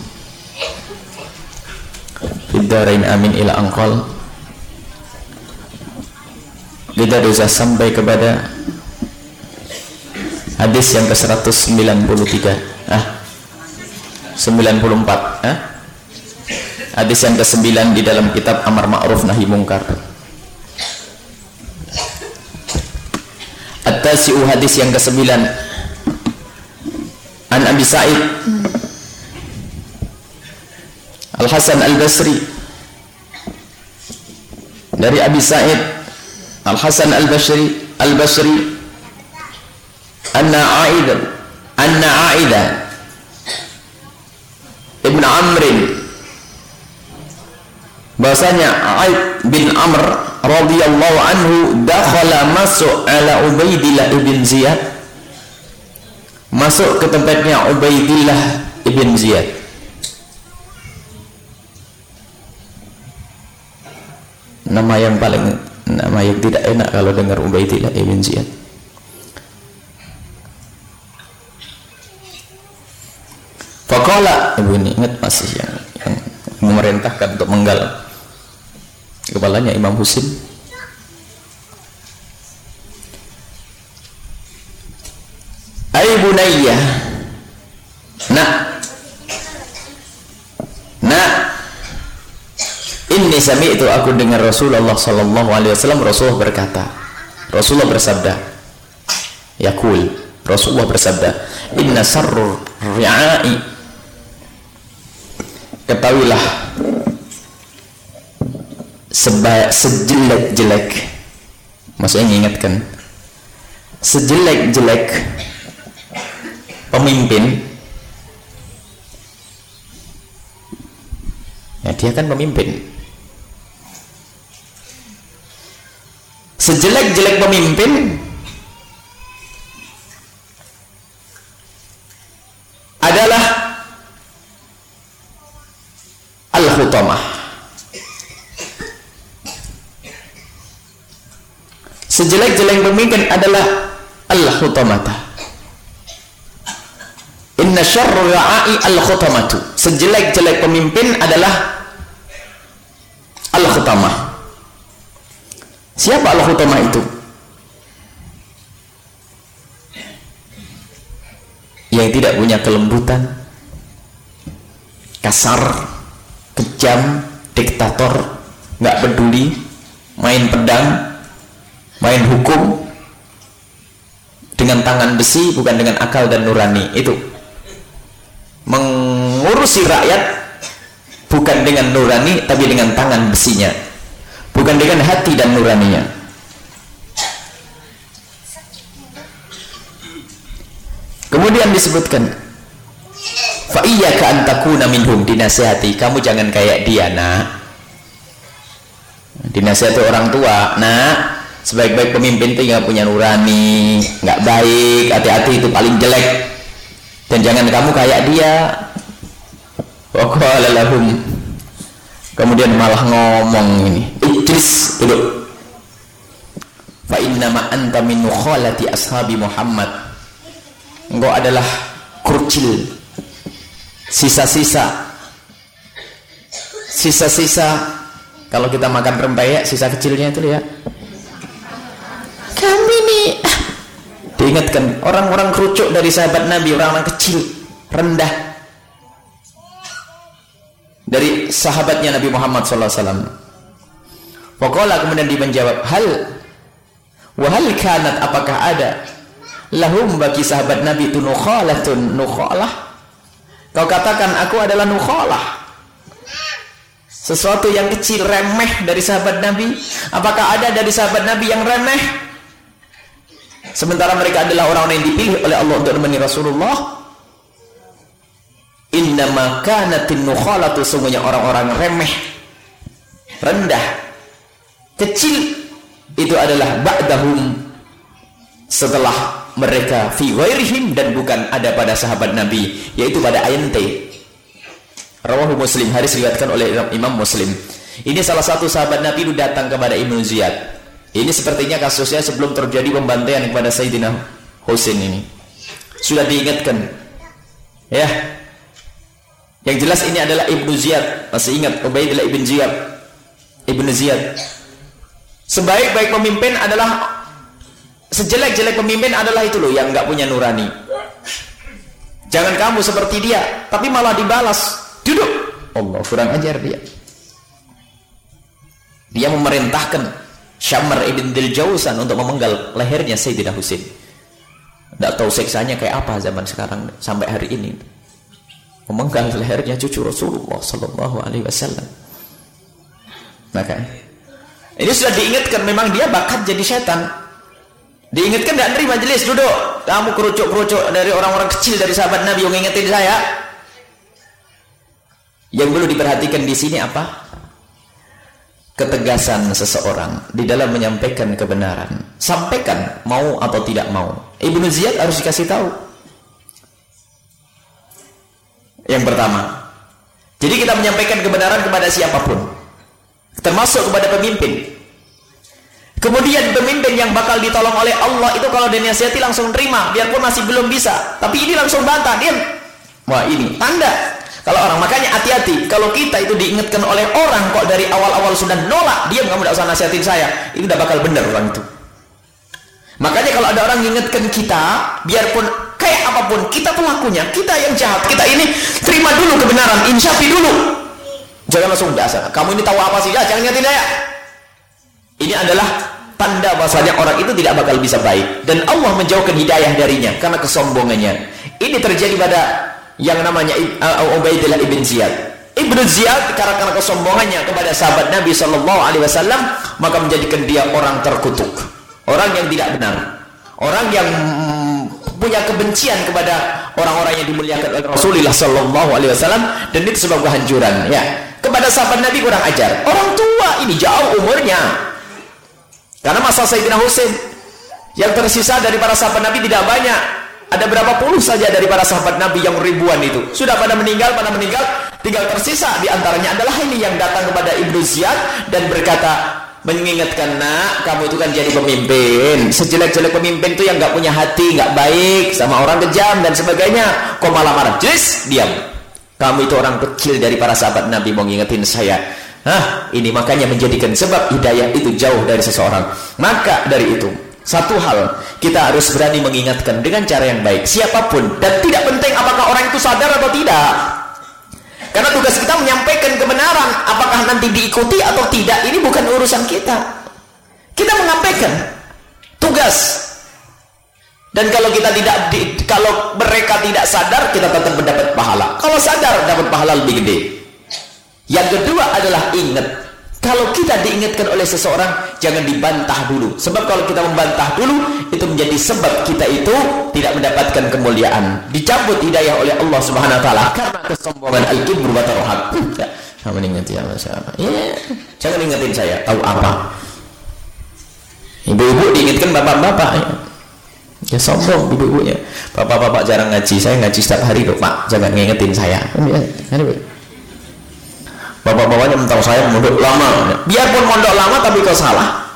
fid amin ila anqal kita bisa sampai kepada hadis yang ke 193 ah 94 ah hadis yang ke 9 di dalam kitab Amar Ma'ruf Nahi Mungkar. At-tasi'u hadis yang ke 9 An Abi Sa'id Al-Hasan Al-Basri dari Abi Sa'id الحسن البشري البشري أن عائدا أن عائدا ابن عمرو. بسنة عيد بن عمر رضي الله عنه دخل مسو على عبيد الله بن زياد. masuk ke عبيد الله بن زياد. Nama yang paling nama yang tidak enak kalau dengar Ubaidillah ibn Ziyad. Fakola ibu ini ingat masih yang, yang memerintahkan untuk menggal kepalanya Imam Husin. Ay bunayya Nak Inni itu aku dengar Rasulullah sallallahu alaihi wasallam Rasulullah berkata Rasulullah bersabda Yakul Rasulullah bersabda Inna sarrur ri'ai. Ketahuilah sejelek-jelek Maksudnya mengingatkan Sejelek-jelek Pemimpin Ya dia kan pemimpin sejelek-jelek pemimpin. Adalah al-khutamah sejelek-jelek pemimpin adalah al-khutamata inna syarru ra'i al-khutamatu sejelek-jelek pemimpin adalah al-khutamah Siapa Al-Khutamah itu? Yang tidak punya kelembutan, kasar, kejam, diktator, nggak peduli, main pedang, main hukum dengan tangan besi bukan dengan akal dan nurani itu mengurusi rakyat bukan dengan nurani tapi dengan tangan besinya bukan dengan hati dan nuraninya. Kemudian disebutkan fa iyyaka an takuna minhum dinasihati kamu jangan kayak dia nak. Dinasihati orang tua nak sebaik-baik pemimpin itu nggak punya nurani nggak baik hati-hati itu paling jelek. Dan jangan kamu kayak dia. Wa qala lahum. Kemudian malah ngomong ini ijlis duduk. Fa innama anta min khalati ashabi Muhammad. Engkau adalah kurcil. Sisa-sisa. Sisa-sisa. Kalau kita makan rempeyek sisa kecilnya itu lihat kami nih diingatkan orang-orang kerucuk dari sahabat Nabi orang-orang kecil rendah. Dari sahabatnya Nabi Muhammad SAW Pokoknya kemudian dia menjawab hal? Wahal kanat? Apakah ada? Lahum bagi sahabat Nabi itu nukhalatun. Nukhalah? Kau katakan aku adalah nukhalah. Sesuatu yang kecil remeh dari sahabat Nabi? Apakah ada dari sahabat Nabi yang remeh? Sementara mereka adalah orang-orang yang dipilih oleh Allah untuk menemani Rasulullah. Innama kanatin nukhalatu semuanya orang-orang remeh rendah kecil itu adalah ba'dahum setelah mereka fi wairihim dan bukan ada pada sahabat Nabi yaitu pada ayante Rawahu Muslim, hadis diriwayatkan oleh Imam Muslim. Ini salah satu sahabat Nabi itu datang kepada Ibnu Ziyad. Ini sepertinya kasusnya sebelum terjadi pembantaian kepada Sayyidina Husain ini. Sudah diingatkan. Ya. Yang jelas ini adalah Ibnu Ziyad. Masih ingat Ubaidillah Ibn Ziyad. Ibnu Ziyad. Sebaik-baik pemimpin adalah sejelek-jelek pemimpin adalah itu loh yang nggak punya nurani. Jangan kamu seperti dia, tapi malah dibalas Duduk. Allah kurang ajar dia. Dia memerintahkan Syamar ibn Dil Jausan untuk memenggal lehernya Sayyidina Husain. Tidak tahu seksanya kayak apa zaman sekarang sampai hari ini. Memenggal lehernya cucu Rasulullah Sallallahu Alaihi Wasallam. Maka ini sudah diingatkan memang dia bakat jadi setan. Diingatkan tidak nerima majelis duduk. Kamu kerucuk-kerucuk dari orang-orang kecil dari sahabat Nabi yang ngingetin saya. Yang perlu diperhatikan di sini apa? Ketegasan seseorang di dalam menyampaikan kebenaran. Sampaikan mau atau tidak mau. Ibnu Ziyad harus dikasih tahu. Yang pertama. Jadi kita menyampaikan kebenaran kepada siapa pun. Termasuk kepada pemimpin. Kemudian pemimpin yang bakal ditolong oleh Allah itu kalau dinasihati langsung terima, biarpun masih belum bisa. Tapi ini langsung bantah, diam. Wah ini tanda kalau orang makanya hati-hati. Kalau kita itu diingatkan oleh orang kok dari awal-awal sudah nolak, diam kamu tidak usah nasihatin saya. Itu tidak bakal benar orang itu. Makanya kalau ada orang mengingatkan kita, biarpun kayak apa pun, kita pelakunya, kita yang jahat, kita ini terima dulu kebenaran, insyafi dulu. Jangan langsung dasar. Kamu ini tahu apa sih? Ya, jangan ngerti ya. Ini adalah tanda bahwasanya orang itu tidak bakal bisa baik dan Allah menjauhkan hidayah darinya karena kesombongannya. Ini terjadi pada yang namanya uh, Ubaidillah ibn Ziyad. Ibn Ziyad karena kesombongannya kepada sahabat Nabi Shallallahu Alaihi Wasallam maka menjadikan dia orang terkutuk, orang yang tidak benar, orang yang punya kebencian kepada orang-orang yang dimuliakan oleh Rasulullah Shallallahu Alaihi Wasallam dan itu sebab kehancuran. Ya, kepada sahabat Nabi kurang ajar. Orang tua ini jauh umurnya, karena masa Sayyidina Husain yang tersisa dari para sahabat Nabi tidak banyak ada berapa puluh saja dari para sahabat Nabi yang ribuan itu. Sudah pada meninggal, pada meninggal. Tinggal tersisa di antaranya adalah ini yang datang kepada Ibnu Ziyad dan berkata, mengingatkan nak, kamu itu kan jadi pemimpin. Sejelek-jelek pemimpin itu yang nggak punya hati, nggak baik, sama orang kejam dan sebagainya. Kok malah marah? Jis, diam. Kamu itu orang kecil dari para sahabat Nabi mau ngingetin saya. Hah, ini makanya menjadikan sebab hidayah itu jauh dari seseorang. Maka dari itu, satu hal, kita harus berani mengingatkan dengan cara yang baik, siapa pun. Dan tidak penting apakah orang itu sadar atau tidak. Karena tugas kita menyampaikan kebenaran, apakah nanti diikuti atau tidak, ini bukan urusan kita. Kita menyampaikan tugas. Dan kalau kita tidak, di, kalau mereka tidak sadar, kita tetap mendapat pahala. Kalau sadar, dapat pahala lebih gede. Yang kedua adalah ingat kalau kita diingatkan oleh seseorang, jangan dibantah dulu. Sebab kalau kita membantah dulu, itu menjadi sebab kita itu tidak mendapatkan kemuliaan. Dicabut hidayah oleh Allah Subhanahu wa taala karena kesombongan al-kibr wa kamu ingat ya masalah. Ya, jangan ingetin saya, tahu apa? Ibu-ibu diingatkan bapak-bapak ya. Ya sombong ibu-ibunya. Bapak-bapak jarang ngaji, saya ngaji setiap hari kok, Pak. Jangan ngingetin saya. Ya, bapak-bapaknya mentang saya mondok lama biarpun mondok lama tapi kau salah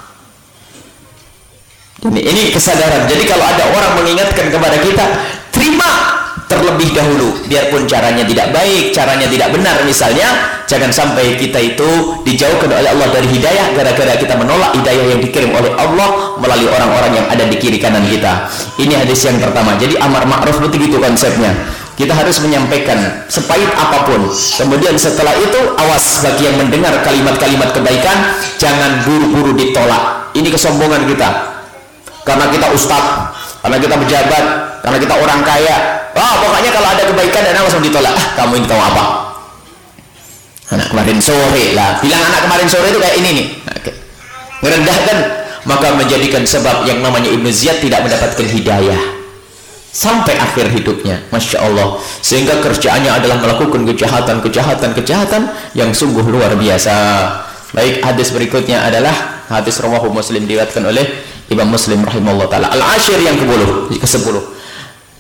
ini, ini kesadaran jadi kalau ada orang mengingatkan kepada kita terima terlebih dahulu. Biarpun caranya tidak baik caranya tidak benar misalnya jangan sampai kita itu dijauhkan oleh Allah dari hidayah gara-gara kita menolak hidayah yang dikirim oleh Allah melalui orang-orang yang ada di kiri kanan kita. Ini hadis yang pertama. Jadi amar ma'ruf begitu konsepnya. Kita harus menyampaikan sepahit apa pun. Kemudian setelah itu awas bagi yang mendengar kalimat-kalimat kebaikan jangan buru-buru ditolak. Ini kesombongan kita. Karena kita ustadz karena kita pejabat karena kita orang kaya. Wah pokoknya kalau ada kebaikan dan langsung ditolak. Ah kamu ini tahu apa? Anak kemarin sore lah. Bilang anak kemarin sore itu kayak ini nih. Merendahkan. Maka menjadikan sebab yang namanya Ibnu Ziyad tidak mendapatkan hidayah. Sampai akhir hidupnya. Masya Allah. Sehingga kerjaannya adalah melakukan kejahatan kejahatan kejahatan yang sungguh luar biasa. Baik hadis berikutnya adalah hadis rawahu muslim diriwayatkan oleh Imam Muslim rahimahullah taala. Al-ashir yang ke-10, ke-10.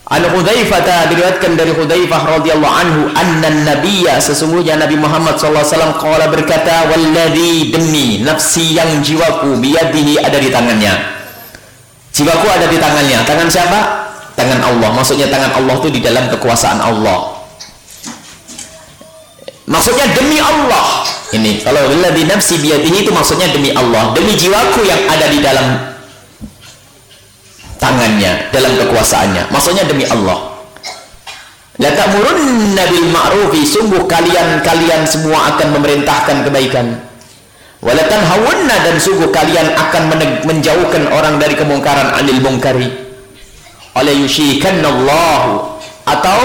An Hudzaifah diriwayatkan dari Hudzaifah radhiyallahu anhu anna nabiyya sesungguhnya Nabi Muhammad sallallahu alaihi wasallam qala berkata walladzi demi nafsi yang jiwaku biyadihi ada di tangannya. Jiwaku ada di tangannya. Tangan siapa? Tangan Allah. Maksudnya tangan Allah itu di dalam kekuasaan Allah. Maksudnya demi Allah. Ini kalau walladzi nafsi biyadihi itu maksudnya demi Allah, demi jiwaku yang ada di dalam tangannya dalam kekuasaannya. Maksudnya demi Allah. La ta'murunna bil ma'rufi sungguh kalian-kalian semua akan memerintahkan kebaikan. Wala tanhawunna dan sungguh kalian akan menjauhkan orang dari kemungkaran anil mungkari. Ala yushikanallahu atau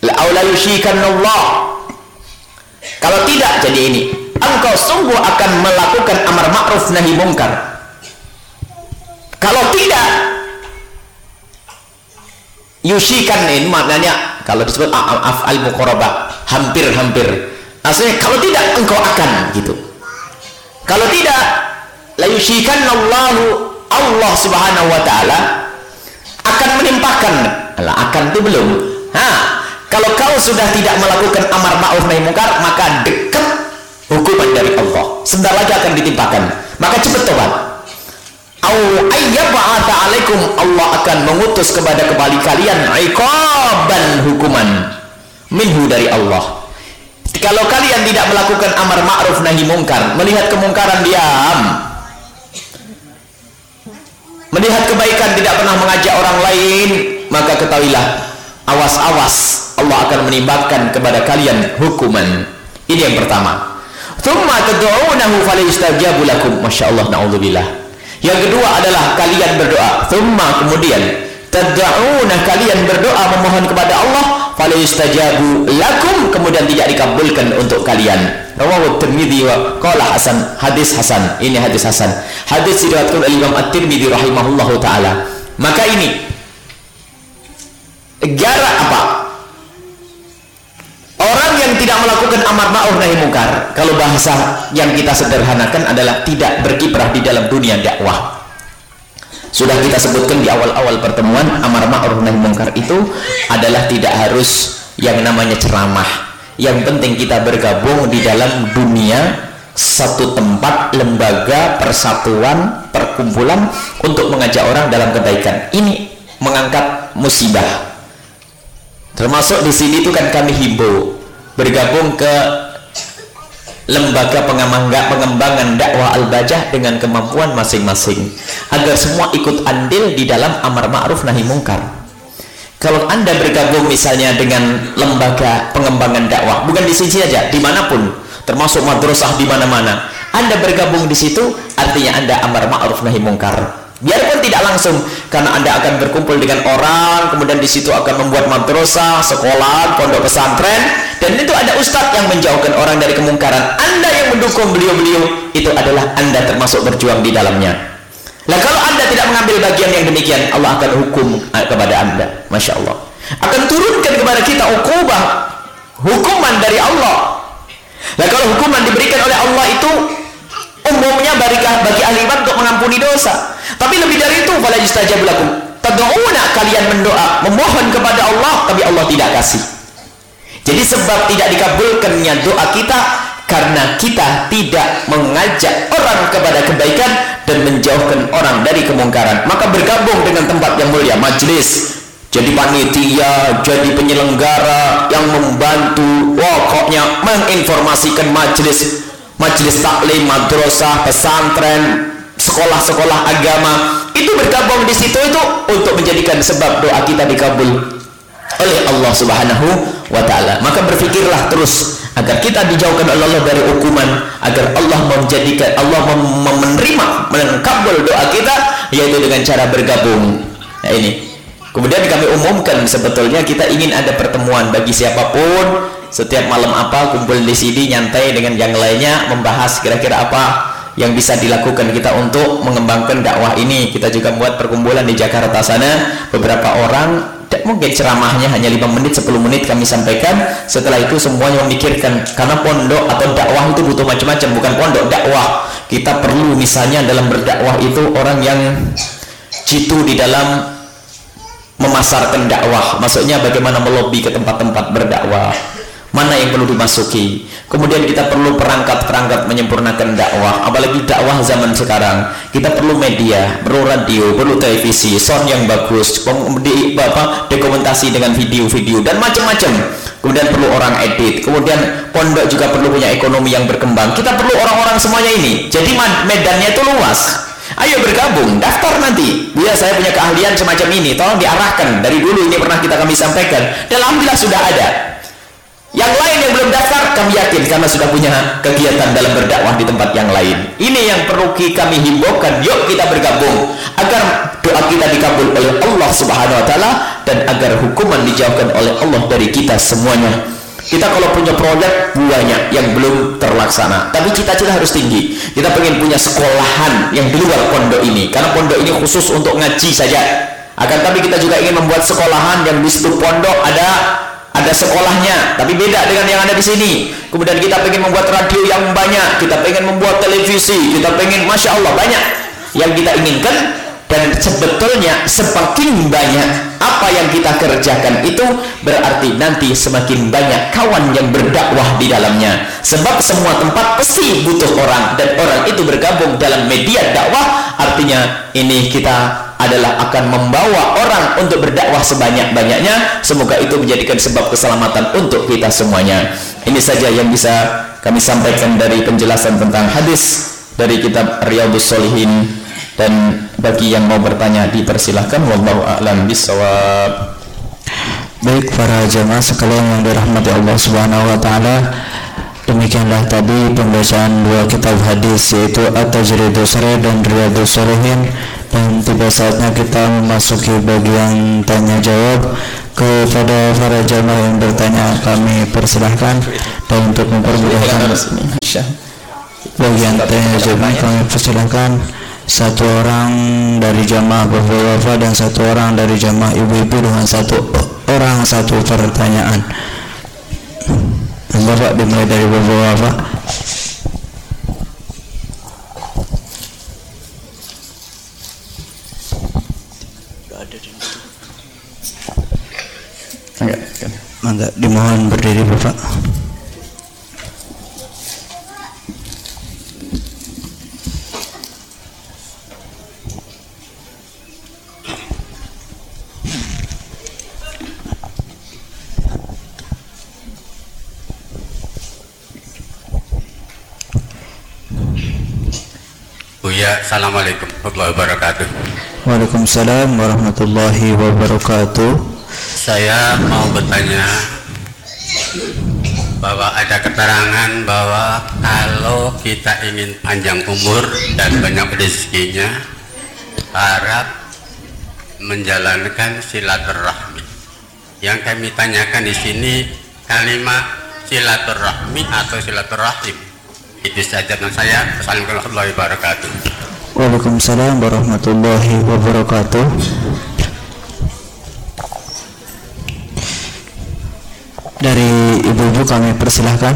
la yushikanallah kalau tidak jadi ini engkau sungguh akan melakukan amar ma'ruf nahi mungkar kalau tidak yusikan ini maknanya kalau disebut af'al muqarabah hampir-hampir aslinya kalau tidak engkau akan gitu. Kalau tidak la yusikan Allahu Allah subhanahu wa ta'ala akan menimpakan. Allah akan itu belum. Ha kalau kau sudah tidak melakukan amar ma'ruf nahi mungkar maka dekat hukuman dari Allah. Sebentar lagi akan ditimpakan. Maka cepat tobat au alaikum Allah akan mengutus kepada kembali kalian iqaban hukuman minhu dari Allah. Kalau kalian tidak melakukan amar ma'ruf nahi mungkar melihat kemungkaran diam. Melihat kebaikan tidak pernah mengajak orang lain maka ketahuilah awas-awas Allah akan menimbangkan kepada kalian hukuman. Ini yang pertama. Thumma tad'unahu falayastajabu lakum. Masyaallah naudzubillah yang kedua adalah kalian berdoa. Thumma kemudian tad'una kalian berdoa memohon kepada Allah falayastajabu lakum kemudian tidak dikabulkan untuk kalian. Rawahu Tirmidzi wa qala Hasan, hadis Hasan. Ini hadis Hasan. Hadis diriwayatkan oleh Imam At-Tirmidzi rahimahullahu taala. Maka ini jarak apa? Melakukan amar ma'ruf nahi mungkar, kalau bahasa yang kita sederhanakan adalah tidak berkiprah di dalam dunia dakwah. Sudah kita sebutkan di awal-awal pertemuan, amar ma'ruf nahi mungkar itu adalah tidak harus yang namanya ceramah. Yang penting kita bergabung di dalam dunia satu tempat, lembaga, persatuan, perkumpulan untuk mengajak orang dalam kebaikan. Ini mengangkat musibah termasuk di sini itu kan kami himbau bergabung ke lembaga pengembangan dakwah al-bajah dengan kemampuan masing-masing. Agar semua ikut andil di dalam amar ma'ruf nahi mungkar. Kalau anda bergabung misalnya dengan lembaga pengembangan dakwah bukan di sini saja di mana pun termasuk madrasah di mana-mana anda bergabung di situ artinya anda amar ma'ruf nahi mungkar biarpun tidak langsung karena anda akan berkumpul dengan orang kemudian di situ akan membuat madrasah sekolah pondok pesantren dan itu ada ustadz yang menjauhkan orang dari kemungkaran. Anda yang mendukung beliau-beliau itu adalah anda termasuk berjuang di dalamnya. Nah kalau anda tidak mengambil bagian yang demikian Allah akan hukum eh, kepada anda. Masya Allah. Akan turunkan kepada kita ukubah hukuman dari Allah. Nah kalau hukuman diberikan oleh Allah itu umumnya bagi, bagi ahli iman untuk mengampuni dosa tapi lebih dari itu fala yustajab lakum. Tad'una kalian mendoa, memohon kepada Allah tapi Allah tidak kasih. Jadi sebab tidak dikabulkannya doa kita karena kita tidak mengajak orang kepada kebaikan dan menjauhkan orang dari kemungkaran. Maka bergabung dengan tempat yang mulia, majlis jadi panitia, jadi penyelenggara yang membantu, pokoknya menginformasikan majelis majelis taklim, madrasah, pesantren, sekolah-sekolah agama itu bergabung di situ itu untuk menjadikan sebab doa kita dikabul oleh Allah Subhanahu wa taala. Maka berfikirlah terus agar kita dijauhkan oleh Allah dari hukuman, agar Allah menjadikan Allah menerima mengkabul doa kita yaitu dengan cara bergabung. Nah ini. Kemudian kami umumkan sebetulnya kita ingin ada pertemuan bagi siapa pun setiap malam apa kumpul di sini nyantai dengan yang lainnya membahas kira-kira apa yang bisa dilakukan kita untuk mengembangkan dakwah ini. Kita juga buat perkumpulan di Jakarta sana. Beberapa orang mungkin ceramahnya hanya 5 menit 10 menit kami sampaikan. Setelah itu semuanya memikirkan karena pondok atau dakwah itu butuh macam-macam bukan pondok dakwah. Kita perlu misalnya dalam berdakwah itu orang yang jitu di dalam memasarkan dakwah. Maksudnya bagaimana melobi ke tempat-tempat berdakwah mana yang perlu dimasuki? Kemudian kita perlu perangkat-perangkat menyempurnakan dakwah. Apalagi dakwah zaman sekarang kita perlu media perlu radio perlu televisi sound yang bagus dokumentasi dengan video-video dan macam-macam. Kemudian perlu orang edit kemudian pondok juga perlu punya ekonomi yang berkembang. Kita perlu orang-orang semuanya ini. Jadi medannya itu luas. Ayo bergabung daftar nanti. Biar saya punya keahlian semacam ini tolong diarahkan. Dari dulu ini pernah kita kami sampaikan. Dan Alhamdulillah sudah ada yang lain yang belum daftar kami yakin karena sudah punya kegiatan dalam berdakwah di tempat yang lain. Ini yang perlu kami himbaukan. Yuk kita bergabung agar doa kita dikabul oleh Allah Subhanahu wa taala dan agar hukuman dijauhkan oleh Allah dari kita semuanya. Kita kalau punya proyek banyak yang belum terlaksana, tapi cita-cita harus tinggi. Kita pengen punya sekolahan yang di luar pondok ini, karena pondok ini khusus untuk ngaji saja. Akan tapi kita juga ingin membuat sekolahan yang di situ pondok ada ada sekolahnya tapi beda dengan yang ada di sini. Kemudian kita pengen membuat radio yang banyak kita pengen membuat televisi kita pengen Masya Allah banyak yang kita inginkan. Dan sebetulnya semakin banyak apa yang kita kerjakan itu berarti nanti semakin banyak kawan yang berdakwah di dalamnya. Sebab semua tempat pasti butuh orang dan orang itu bergabung dalam media dakwah. Artinya ini kita adalah akan membawa orang untuk berdakwah sebanyak-banyaknya. Semoga itu menjadikan sebab keselamatan untuk kita semuanya. Ini saja yang bisa kami sampaikan dari penjelasan tentang hadis dari kitab Riyadus Solihin dan bagi yang mau bertanya dipersilahkan. Wallahu a'lam bisawab baik para jamaah sekalian yang dirahmati Allah Subhanahu wa taala Demikianlah tadi pembacaan dua kitab hadis yaitu At-Tajridus dan Riyadus Solihin dan tiba saatnya kita memasuki bagian tanya jawab. Kepada para jamaah yang bertanya kami persilahkan. Dan untuk mempermudahkan bagian tanya jawab kami persilahkan. Satu orang dari jamaah bapak-bapak dan satu orang dari jamaah ibu-ibu dengan satu orang satu pertanyaan. Bapak dimulai dari bapak-bapak Mangga dimohon berdiri Bapak. Buya, Assalamualaikum warahmatullahi wabarakatuh. Waalaikumsalam warahmatullahi wabarakatuh saya mau bertanya bahwa ada keterangan bahwa kalau kita ingin panjang umur dan banyak rezekinya harap menjalankan silaturahmi. Yang kami tanyakan di sini kalimat silaturahmi atau silaturahim. Itu saja dengan saya. Assalamualaikum warahmatullahi wabarakatuh. Waalaikumsalam warahmatullahi wabarakatuh. dari ibu-ibu kami persilahkan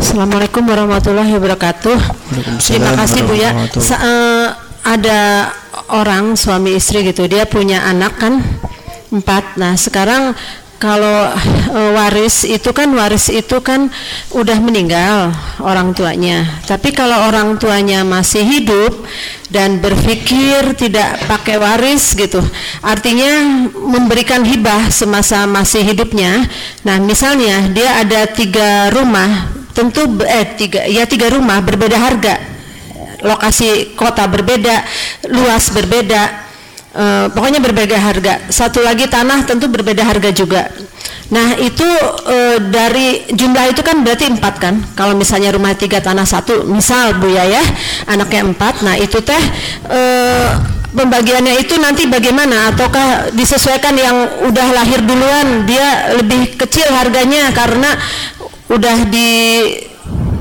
Assalamualaikum warahmatullahi wabarakatuh. Terima kasih Bu ya. Sa uh, ada orang suami istri gitu, dia punya anak kan empat. Nah sekarang kalau e, waris itu kan waris itu kan udah meninggal orang tuanya. Tapi kalau orang tuanya masih hidup dan berpikir tidak pakai waris gitu, artinya memberikan hibah semasa masih hidupnya. Nah, misalnya dia ada tiga rumah, tentu eh tiga ya tiga rumah berbeda harga, lokasi kota berbeda, luas berbeda Uh, pokoknya berbeda harga. Satu lagi tanah tentu berbeda harga juga. Nah itu uh, dari jumlah itu kan berarti empat kan? Kalau misalnya rumah tiga tanah satu, misal bu ya ya, anaknya empat. Nah itu teh uh, pembagiannya itu nanti bagaimana? Ataukah disesuaikan yang udah lahir duluan dia lebih kecil harganya karena udah di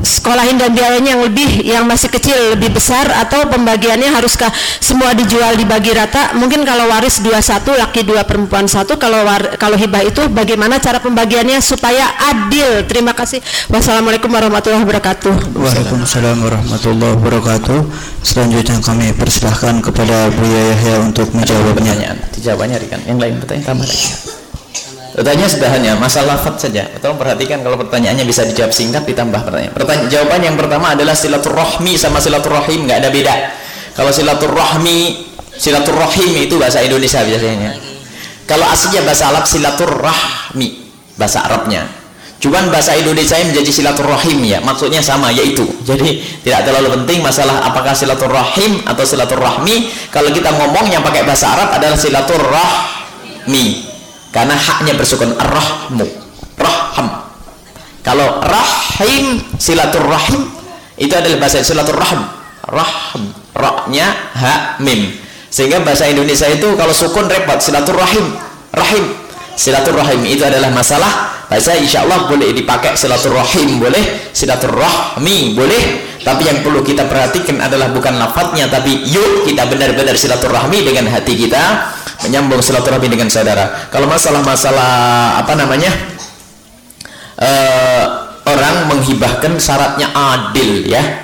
sekolahin dan biayanya yang lebih yang masih kecil lebih besar atau pembagiannya haruskah semua dijual dibagi rata? Mungkin kalau waris dua satu laki dua perempuan satu kalau war, kalau hibah itu bagaimana cara pembagiannya supaya adil? Terima kasih. Wassalamualaikum warahmatullahi wabarakatuh. Waalaikumsalam warahmatullahi wabarakatuh. Selanjutnya kami persilahkan kepada Bu Yahya untuk menjawabnya dijawabnya Rikan yang lain bertanya tambah lagi Pertanyaan sederhana, masalah lafaz saja. Tolong perhatikan kalau pertanyaannya bisa dijawab singkat ditambah pertanyaan. Pertanyaan jawaban yang pertama adalah silaturahmi sama silaturahim nggak ada beda. Kalau silaturahmi, silaturahim itu bahasa Indonesia biasanya. Kalau aslinya bahasa Arab silaturahmi, bahasa Arabnya. Cuman bahasa Indonesia menjadi silaturahim ya, maksudnya sama yaitu. Jadi tidak terlalu penting masalah apakah silaturahim atau silaturahmi. Kalau kita ngomong yang pakai bahasa Arab adalah silaturahmi karena haknya bersukun rahmu raham. Kalau rahim silaturrahim itu adalah bahasa silaturrahim. Rahim rahnya ha mim sehingga bahasa Indonesia itu kalau sukun repot silaturrahim rahim. Silaturrahim itu adalah masalah bahasa insya Allah boleh dipakai silaturrahim boleh. Silaturrahmi boleh. Tapi yang perlu kita perhatikan adalah bukan lafadznya tapi yuk kita benar-benar silaturrahmi dengan hati kita menyambung silaturahmi dengan saudara. Kalau masalah-masalah apa namanya uh, orang menghibahkan syaratnya adil ya.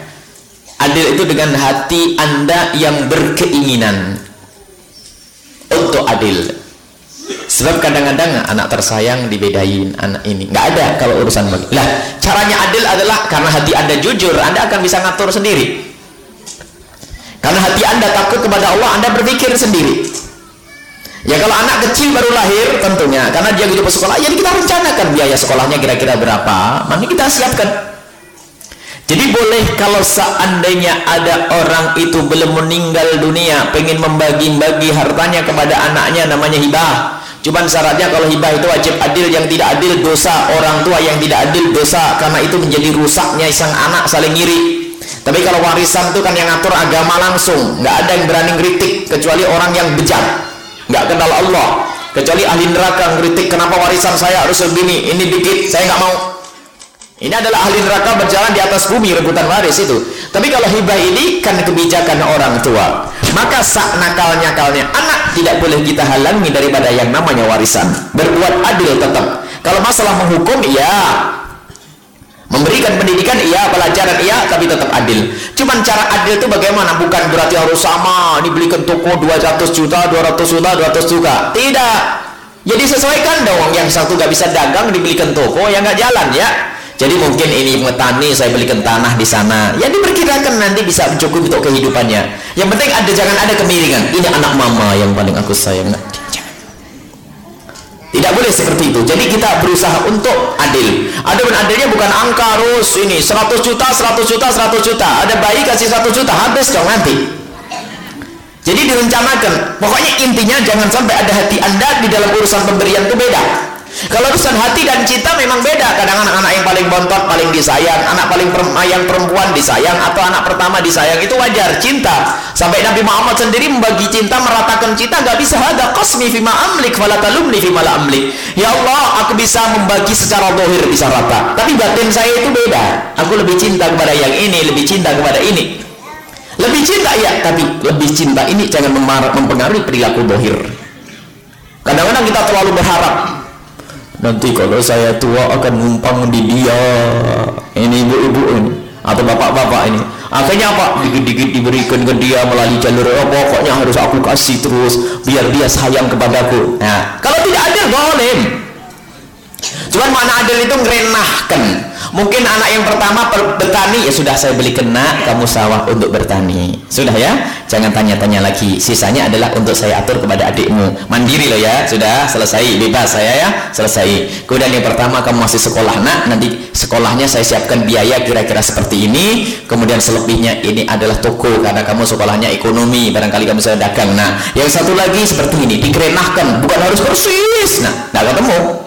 Adil itu dengan hati anda yang berkeinginan untuk adil. Sebab kadang-kadang anak tersayang dibedain anak ini. Nggak ada kalau urusan bagi. Lah caranya adil adalah karena hati anda jujur anda akan bisa ngatur sendiri. Karena hati anda takut kepada Allah anda berpikir sendiri Ya kalau anak kecil baru lahir tentunya karena dia gitu sekolah, ya kita rencanakan biaya sekolahnya kira-kira berapa, nanti kita siapkan. Jadi boleh kalau seandainya ada orang itu belum meninggal dunia, pengen membagi-bagi hartanya kepada anaknya namanya hibah. Cuman syaratnya kalau hibah itu wajib adil, yang tidak adil dosa orang tua yang tidak adil dosa karena itu menjadi rusaknya sang anak saling ngiri. Tapi kalau warisan itu kan yang ngatur agama langsung, nggak ada yang berani kritik kecuali orang yang bejat nggak kenal Allah. Kecuali ahli neraka ngeritik kenapa warisan saya harus begini ini dikit saya nggak mau. Ini adalah ahli neraka berjalan di atas bumi rebutan waris itu. Tapi kalau hibah ini kan kebijakan orang tua. Maka sak nakal-nakalnya anak tidak boleh kita halangi daripada yang namanya warisan. Berbuat adil tetap. Kalau masalah menghukum ya memberikan pendidikan iya pelajaran iya tapi tetap adil. Cuman cara adil itu bagaimana? Bukan berarti harus sama ini belikan toko 200 juta 200 juta 200 juta tidak. Jadi sesuaikan dong yang satu gak bisa dagang dibelikan toko yang gak jalan ya. Jadi mungkin ini petani saya belikan tanah di sana. Ya diperkirakan nanti bisa cukup untuk kehidupannya. Yang penting ada jangan ada kemiringan. Ini anak mama yang paling aku sayang tidak boleh seperti itu. Jadi kita berusaha untuk adil. Adapun adilnya bukan angka harus ini 100 juta, 100 juta, 100 juta. Ada bayi kasih 100 juta, habis dong nanti. Jadi direncanakan. Pokoknya intinya jangan sampai ada hati Anda di dalam urusan pemberian itu beda. Kalau urusan hati dan cinta memang beda. Kadang anak-anak yang paling bontot paling disayang, anak paling yang perempuan disayang atau anak pertama disayang itu wajar cinta. Sampai Nabi Muhammad sendiri membagi cinta, meratakan cinta nggak bisa ada qasmi fima amlik wala talumni fima la amlik. Ya Allah, aku bisa membagi secara dohir bisa rata. Tapi batin saya itu beda. Aku lebih cinta kepada yang ini, lebih cinta kepada ini. Lebih cinta ya, tapi lebih cinta ini jangan mempengaruhi perilaku dohir. Kadang-kadang kita terlalu berharap nanti kalau saya tua akan numpang di dia. Ini ibu-ibu ini atau bapak-bapak ini. Akhirnya apa? Dikit-dikit diberikan ke dia melalui jalur oh, pokoknya harus aku kasih terus biar dia sayang kepadaku. Nah kalau tidak adil boleh Cuman mana adil itu ngerenahkan. Mungkin anak yang pertama bertani ya sudah saya beli kena kamu sawah untuk bertani. Sudah ya? Jangan tanya-tanya lagi. Sisanya adalah untuk saya atur kepada adikmu. Mandiri loh ya. Sudah selesai bebas saya ya. Selesai. Kemudian yang pertama kamu masih sekolah nak, nanti sekolahnya saya siapkan biaya kira-kira seperti ini. Kemudian selebihnya ini adalah toko karena kamu sekolahnya ekonomi, barangkali kamu saya dagang. Nah, yang satu lagi seperti ini, dikerenahkan, bukan harus persis. Nah, tidak ketemu.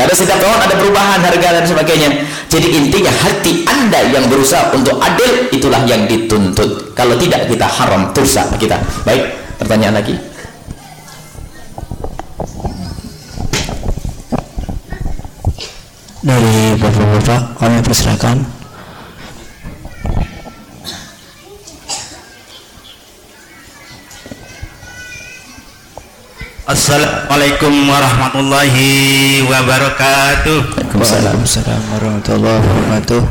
Karena setiap tahun ada perubahan harga dan sebagainya. Jadi intinya hati anda yang berusaha untuk adil itulah yang dituntut. Kalau tidak kita haram tursa kita. Baik, pertanyaan lagi. Dari bapak-bapak kami persilakan. Assalamualaikum warahmatullahi wabarakatuh. Waalaikumsalam warahmatullahi wabarakatuh.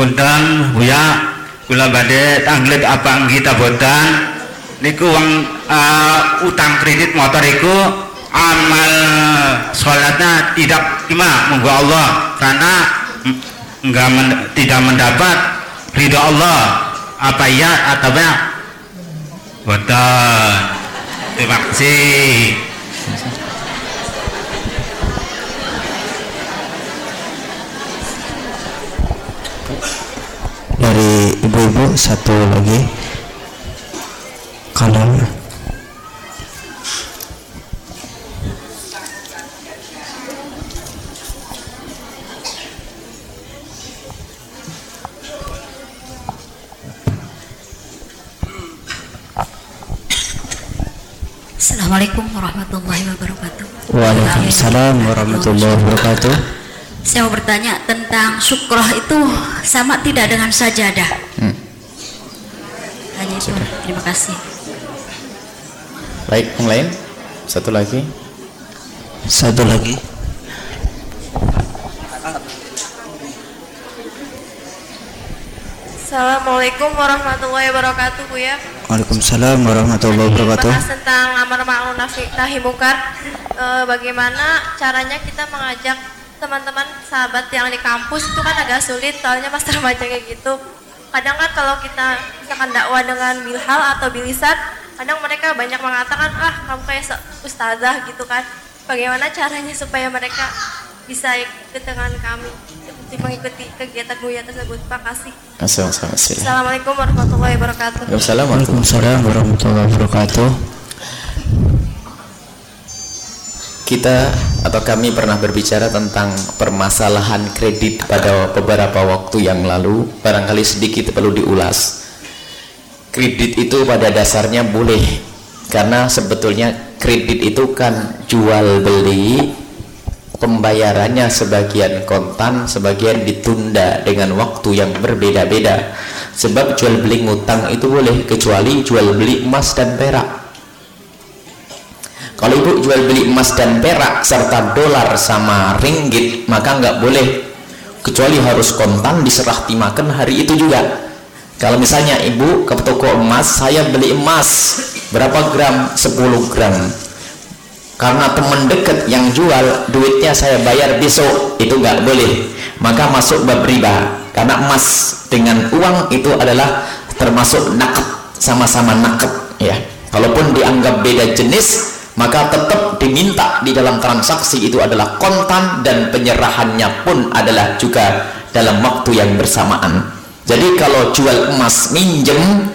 Punten Buya kula badhe tanglet abang kita bodan niku wong uh, utang kredit motor iku amal sholatnya tidak terima monggo Allah karena enggak men, tidak mendapat ridho Allah apa ya atau ya Boten. Terima kasih. Dari ibu-ibu satu lagi. Kanan. Assalamualaikum warahmatullahi wabarakatuh. Waalaikumsalam warahmatullahi wabarakatuh. Saya mau bertanya tentang syukrah itu sama tidak dengan sajadah? Hmm. Hanya itu. Terima kasih. Baik, yang lain? Satu lagi. Satu lagi. Assalamualaikum warahmatullahi wabarakatuh Bu ya. Waalaikumsalam warahmatullahi wabarakatuh. Bahas tentang amar ma'ruf nahi mungkar. E, bagaimana caranya kita mengajak teman-teman sahabat yang di kampus itu kan agak sulit soalnya pas remaja kayak gitu. Kadang kan kalau kita misalkan dakwah dengan bilhal atau bilisan, kadang mereka banyak mengatakan ah kamu kayak ustazah gitu kan. Bagaimana caranya supaya mereka bisa ikut dengan kami mengikuti kegiatan buya tersebut. Terima kasih. Assalamualaikum warahmatullahi wabarakatuh. Waalaikumsalam warahmatullahi wabarakatuh. Kita atau kami pernah berbicara tentang permasalahan kredit pada beberapa waktu yang lalu. Barangkali sedikit perlu diulas. Kredit itu pada dasarnya boleh karena sebetulnya kredit itu kan jual beli pembayarannya sebagian kontan, sebagian ditunda dengan waktu yang berbeda-beda. Sebab jual beli ngutang itu boleh kecuali jual beli emas dan perak. Kalau ibu jual beli emas dan perak serta dolar sama ringgit maka nggak boleh kecuali harus kontan diserah timakan hari itu juga. Kalau misalnya ibu ke toko emas, saya beli emas berapa gram? 10 gram karena teman dekat yang jual duitnya saya bayar besok itu nggak boleh. Maka masuk bab riba. Karena emas dengan uang itu adalah termasuk nakab sama-sama nakab ya. Kalaupun dianggap beda jenis maka tetap diminta di dalam transaksi itu adalah kontan dan penyerahannya pun adalah juga dalam waktu yang bersamaan. Jadi kalau jual emas minjem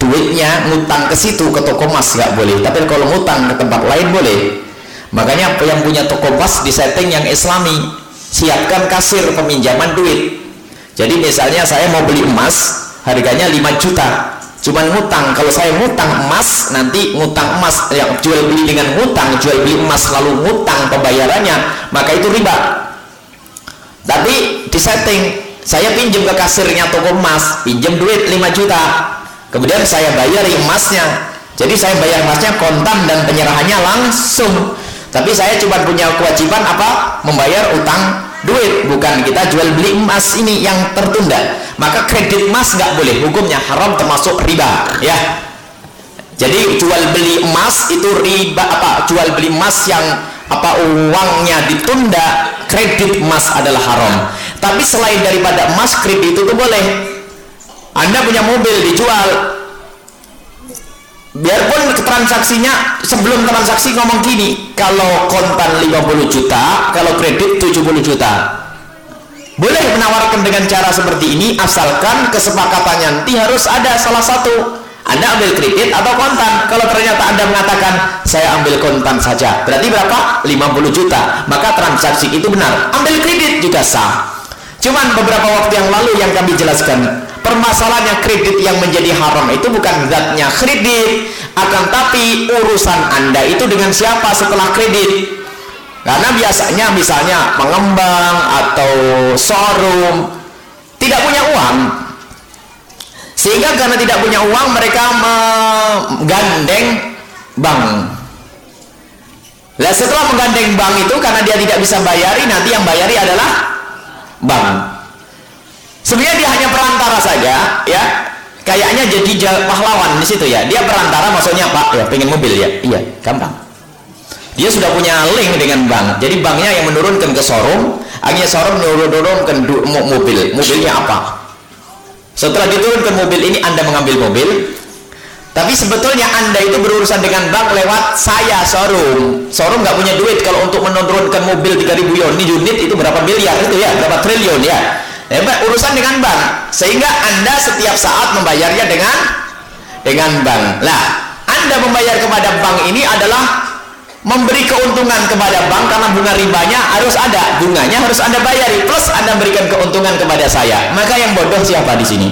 duitnya ngutang ke situ ke toko emas nggak boleh. Tapi kalau ngutang ke tempat lain boleh. Makanya yang punya toko emas di setting yang islami siapkan kasir peminjaman duit. Jadi misalnya saya mau beli emas harganya 5 juta. Cuman ngutang kalau saya ngutang emas nanti ngutang emas yang jual beli dengan ngutang jual beli emas lalu ngutang pembayarannya maka itu riba. Tapi di setting saya pinjam ke kasirnya toko emas pinjam duit 5 juta kemudian saya bayar emasnya. Jadi saya bayar emasnya kontan dan penyerahannya langsung. Tapi saya cuma punya kewajiban apa? Membayar utang duit. Bukan kita jual beli emas ini yang tertunda. Maka kredit emas nggak boleh. Hukumnya haram termasuk riba ya. Jadi jual beli emas itu riba apa? Jual beli emas yang apa? Uangnya ditunda kredit emas adalah haram. Tapi selain daripada emas kredit itu tuh boleh anda punya mobil dijual. Biarpun transaksinya sebelum transaksi ngomong gini kalau kontan 50 juta kalau kredit 70 juta. Boleh menawarkan dengan cara seperti ini asalkan kesepakatannya nanti harus ada salah satu. Anda ambil kredit atau kontan. Kalau ternyata anda mengatakan saya ambil kontan saja berarti berapa? 50 juta. Maka transaksi itu benar. Ambil kredit juga sah. Cuman beberapa waktu yang lalu yang kami jelaskan permasalahannya kredit yang menjadi haram itu bukan zatnya kredit akan tapi urusan anda itu dengan siapa setelah kredit. Karena biasanya misalnya pengembang atau showroom tidak punya uang. Sehingga karena tidak punya uang mereka menggandeng bank. Lah setelah menggandeng bank itu karena dia tidak bisa bayari nanti yang bayari adalah bank sebenarnya dia hanya perantara saja ya. Kayaknya jadi pahlawan di situ ya. Dia perantara maksudnya apa ya pengen mobil ya. Iya gampang. Dia sudah punya link dengan bank. Jadi banknya yang menurunkan ke showroom akhirnya showroom menurunkan mobil. Mobilnya apa? Setelah diturunkan mobil ini anda mengambil mobil. Tapi sebetulnya anda itu berurusan dengan bank lewat saya showroom. Showroom nggak punya duit kalau untuk menurunkan mobil 3000 unit itu berapa miliar itu ya? Berapa triliun ya ya urusan dengan bank. Sehingga anda setiap saat membayarnya dengan dengan bank. Lah anda membayar kepada bank ini adalah memberi keuntungan kepada bank karena bunga ribanya harus ada. Bunganya harus anda bayari plus anda berikan keuntungan kepada saya. Maka yang bodoh siapa di sini?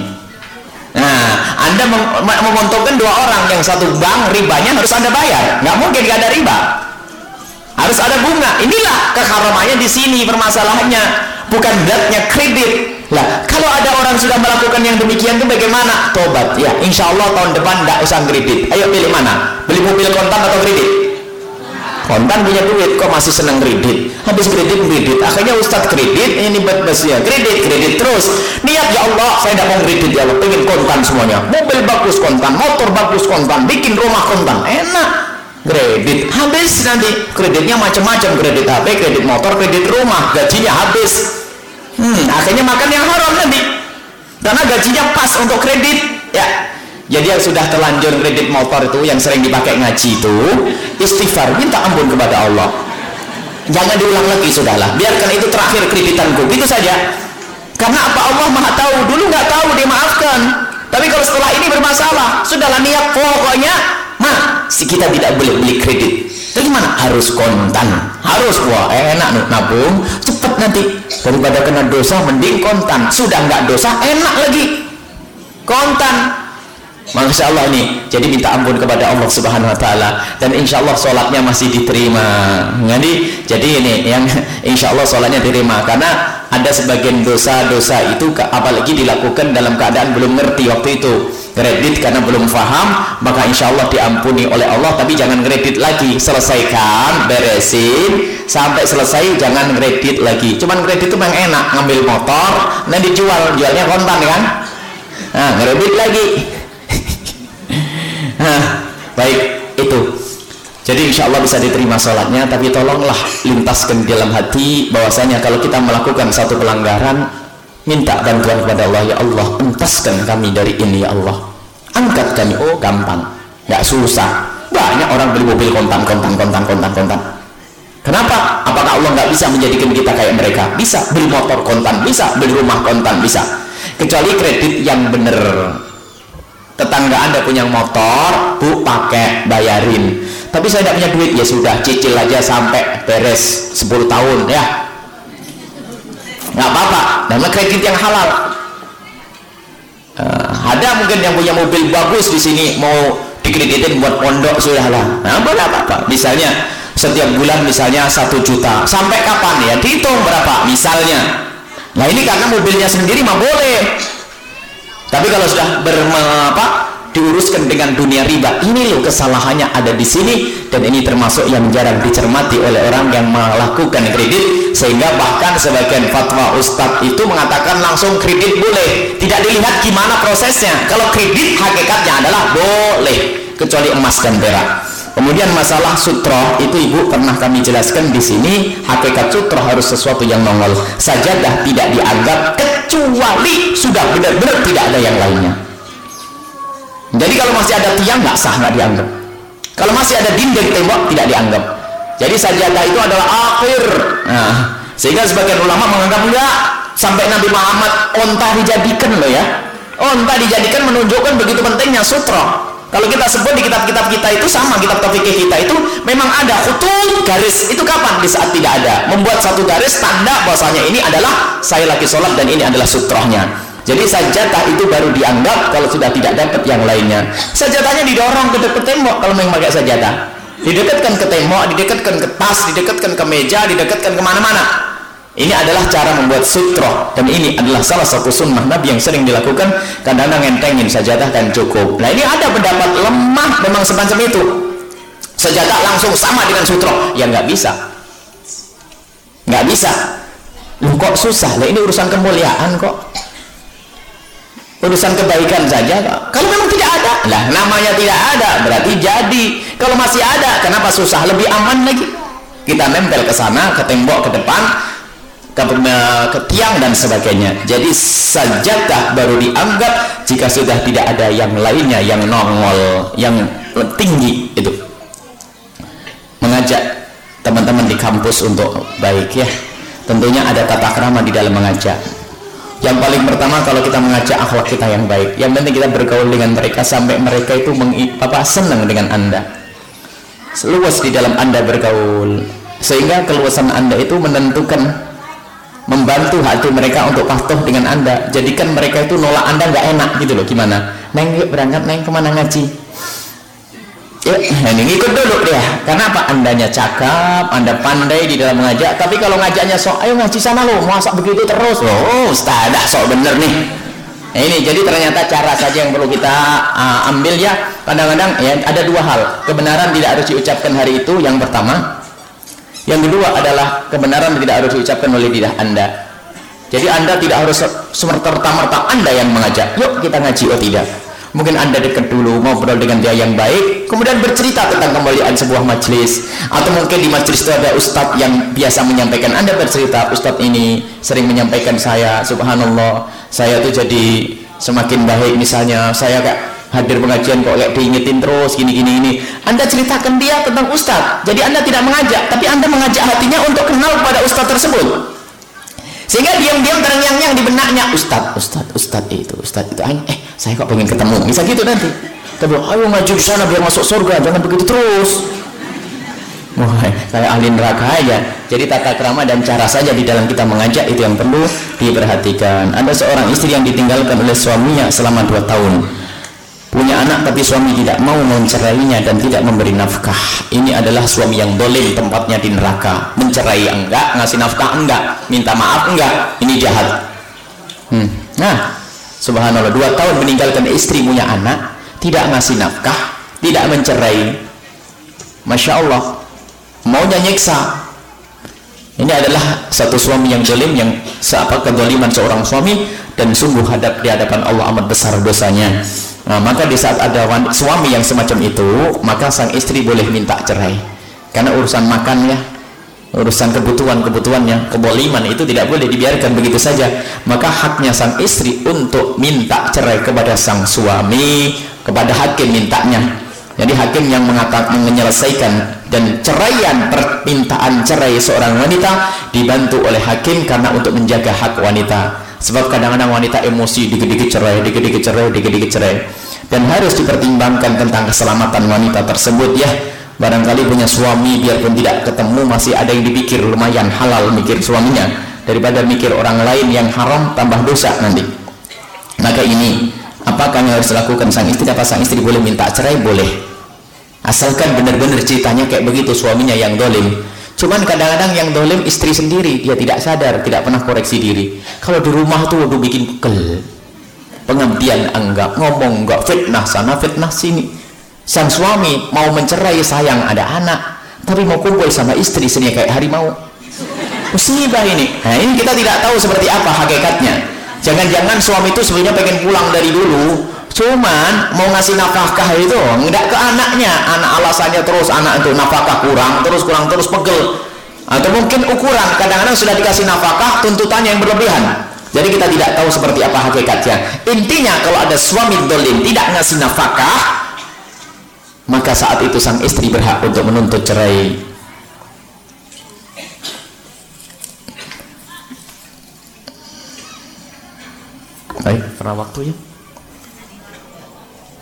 Nah anda mem menguntungkan dua orang. Yang satu bank ribanya harus anda bayar. Nggak mungkin nggak ada riba. Harus ada bunga. Inilah keharamannya di sini permasalahannya bukan datnya kredit. Lah kalau ada orang sudah melakukan yang demikian itu bagaimana? Tobat. Ya insya Allah tahun depan tidak usah kredit. Ayo pilih mana? Beli mobil kontan atau kredit? Kontan punya duit kok masih senang kredit? Habis kredit kredit. Akhirnya ustadz kredit ini buat ya kredit kredit terus. Niat ya Allah saya tidak mau kredit ya Allah. Pengen kontan semuanya. Mobil bagus kontan motor bagus kontan bikin rumah kontan. Enak kredit habis nanti. Kreditnya macam-macam. Kredit HP kredit motor kredit rumah. Gajinya habis. Hmm, akhirnya makan yang haram nanti. Karena gajinya pas untuk kredit. Ya. Jadi yang sudah terlanjur kredit motor itu yang sering dipakai ngaji itu istighfar minta ampun kepada Allah. Jangan diulang lagi sudahlah. Biarkan itu terakhir kreditanku. Itu saja. Karena apa? Allah maha tahu. Dulu nggak tahu dia maafkan. Tapi kalau setelah ini bermasalah sudahlah niat pokoknya mah si kita tidak boleh beli kredit. Itu gimana? Harus kontan. Harus wah enak nabung. Cepet nanti. Daripada kena dosa mending kontan. Sudah nggak dosa enak lagi. Kontan Masya Allah ini jadi minta ampun kepada Allah subhanahu wa ta'ala. Dan insya Allah sholatnya masih diterima. Jadi jadi ini yang insya Allah sholatnya diterima. Karena ada sebagian dosa-dosa itu apalagi dilakukan dalam keadaan belum ngerti waktu itu. Kredit karena belum faham maka insya Allah diampuni oleh Allah. Tapi jangan kredit lagi. Selesaikan beresin. Sampai selesai jangan kredit lagi. Cuman kredit itu memang enak. Ngambil motor nanti dijual. Jualnya kontan kan? Nah kredit lagi baik itu. Jadi insya Allah bisa diterima sholatnya tapi tolonglah lintaskan di dalam hati bahwasanya kalau kita melakukan satu pelanggaran minta bantuan kepada Allah ya Allah entaskan kami dari ini ya Allah. Angkat kami. Oh gampang. Nggak susah. Banyak orang beli mobil kontan kontan kontan kontan kontan. Kenapa? Apakah Allah nggak bisa menjadikan kita kayak mereka? Bisa. Beli motor kontan bisa. Beli rumah kontan bisa. Kecuali kredit yang benar tetangga anda punya motor bu pakai bayarin. Tapi saya tidak punya duit. Ya sudah cicil aja sampai beres 10 tahun ya. Nggak apa-apa. Namanya kredit yang halal. Uh, ada mungkin yang punya mobil bagus di sini mau dikreditin buat pondok sudah lah. Nah apa-apa. Misalnya setiap bulan misalnya satu juta. Sampai kapan ya? Dihitung berapa? Misalnya. Nah ini karena mobilnya sendiri mah boleh tapi kalau sudah berapa diuruskan dengan dunia riba, ini loh kesalahannya ada di sini dan ini termasuk yang jarang dicermati oleh orang yang melakukan kredit sehingga bahkan sebagian fatwa ustadz itu mengatakan langsung kredit boleh. Tidak dilihat gimana prosesnya. Kalau kredit hakikatnya adalah boleh kecuali emas dan perak. Kemudian masalah sutra itu ibu pernah kami jelaskan di sini hakikat sutra harus sesuatu yang nongol sajadah tidak dianggap kecuali sudah benar-benar tidak ada yang lainnya. Jadi kalau masih ada tiang nggak sah nggak dianggap. Kalau masih ada dinding tembok tidak dianggap. Jadi sajadah itu adalah akhir. Nah, sehingga sebagian ulama menganggap enggak. Sampai Nabi Muhammad onta dijadikan loh ya. Onta dijadikan menunjukkan begitu pentingnya sutra kalau kita sebut di kitab-kitab kita itu sama kitab fikih kita itu memang ada khutut garis. Itu kapan? Di saat tidak ada. Membuat satu garis tanda bahwasanya ini adalah saya lagi sholat dan ini adalah sutrohnya. Jadi sajadah itu baru dianggap kalau sudah tidak dapat yang lainnya. Sajadahnya didorong ke dekat tembok kalau memang pakai sajadah. Didekatkan ke tembok, didekatkan ke tas, didekatkan ke meja, didekatkan ke mana-mana. Ini adalah cara membuat sutroh dan ini adalah salah satu sunnah Nabi yang sering dilakukan kadang-kadang ngentengin sajadah dan cukup. Nah ini ada pendapat lemah memang semacam itu. Sajadah langsung sama dengan sutroh, ya nggak bisa, nggak bisa. Loh kok susah? Nah ini urusan kemuliaan kok urusan kebaikan saja kalau memang tidak ada lah namanya tidak ada berarti jadi kalau masih ada kenapa susah lebih aman lagi kita nempel ke sana ke tembok ke depan ke, tiang dan sebagainya. Jadi sajadah baru dianggap jika sudah tidak ada yang lainnya yang nongol yang tinggi itu. Mengajak teman-teman di kampus untuk baik ya. Tentunya ada tata krama di dalam mengajak. Yang paling pertama kalau kita mengajak akhlak kita yang baik. Yang penting kita bergaul dengan mereka sampai mereka itu apa, senang dengan anda. Seluas di dalam anda bergaul. Sehingga keluasan anda itu menentukan membantu hati mereka untuk patuh dengan anda. Jadikan mereka itu nolak anda nggak enak gitu loh gimana? Neng yuk berangkat neng ke mana ngaji? Ya ini ngikut dulu dia. Karena apa? Andanya cakap anda pandai di dalam mengajak. Tapi kalau ngajaknya sok ayo ngaji sana lo masa begitu terus. Oh ustaz sok bener nih. Nah, ini jadi ternyata cara saja yang perlu kita uh, ambil ya. Kadang-kadang ya ada dua hal. Kebenaran tidak harus diucapkan hari itu. Yang pertama yang kedua adalah kebenaran tidak harus diucapkan oleh lidah anda. Jadi anda tidak harus semerta-merta anda yang mengajak yuk kita ngaji. Oh tidak. Mungkin anda dekat dulu ngobrol dengan dia yang baik kemudian bercerita tentang kemuliaan sebuah majelis atau mungkin di majelis itu ada ustadz yang biasa menyampaikan anda bercerita ustadz ini sering menyampaikan saya subhanallah saya tuh jadi semakin baik misalnya saya kayak hadir pengajian kok kayak diingetin terus gini gini ini anda ceritakan dia tentang ustadz jadi anda tidak mengajak tapi anda mengajak hatinya untuk kenal pada ustadz tersebut. Sehingga diam-diam terngiang-ngiang di benaknya ustad ustad ustad itu ustad itu. Eh saya kok pengen ketemu. Bisa gitu nanti. Tapi ayo maju di sana biar masuk surga jangan begitu terus. Wah, kayak ahli neraka aja. Jadi tata krama dan cara saja di dalam kita mengajak itu yang perlu diperhatikan. Ada seorang istri yang ditinggalkan oleh suaminya selama dua tahun punya anak tapi suami tidak mau mencerainya dan tidak memberi nafkah. Ini adalah suami yang dolim tempatnya di neraka. Mencerai enggak ngasih nafkah enggak minta maaf enggak ini jahat. Hmm. nah subhanallah dua tahun meninggalkan istri punya anak tidak ngasih nafkah tidak mencerai. Masya Allah maunya nyiksa. Ini adalah satu suami yang dolim yang seapa kedoliman seorang suami dan sungguh hadap di hadapan Allah amat besar dosanya Nah, maka di saat ada suami yang semacam itu, maka sang istri boleh minta cerai. Karena urusan makannya, urusan kebutuhan-kebutuhannya, keboliman itu tidak boleh dibiarkan begitu saja. Maka haknya sang istri untuk minta cerai kepada sang suami, kepada hakim mintanya. Jadi hakim yang mengatakan menyelesaikan dan ceraian permintaan cerai seorang wanita dibantu oleh hakim karena untuk menjaga hak wanita sebab kadang-kadang wanita emosi dikit-dikit cerai dikit-dikit cerai dikit-dikit cerai. Dan harus dipertimbangkan tentang keselamatan wanita tersebut ya. Barangkali punya suami biarpun tidak ketemu masih ada yang dipikir lumayan halal mikir suaminya daripada mikir orang lain yang haram tambah dosa nanti. Maka ini apakah yang harus dilakukan sang istri apa? Sang istri boleh minta cerai? Boleh. Asalkan benar-benar ceritanya kayak begitu suaminya yang dolim Cuman kadang-kadang yang dolim istri sendiri dia tidak sadar, tidak pernah koreksi diri. Kalau di rumah tuh udah bikin kel, pengertian enggak, ngomong enggak, fitnah sana, fitnah sini. Sang suami mau mencerai sayang ada anak, tapi mau kumpul sama istri sini kayak harimau. musibah ini nah ini kita tidak tahu seperti apa hakikatnya jangan-jangan suami itu sebenarnya pengen pulang dari dulu cuman mau ngasih nafkah itu enggak ke anaknya. Anak alasannya terus anak itu nafkah kurang terus kurang terus pegel. Atau mungkin ukuran kadang-kadang sudah dikasih nafkah tuntutannya yang berlebihan. Jadi kita tidak tahu seperti apa hakikatnya. Intinya kalau ada suami dolim tidak ngasih nafkah maka saat itu sang istri berhak untuk menuntut cerai. Baik. Karena waktunya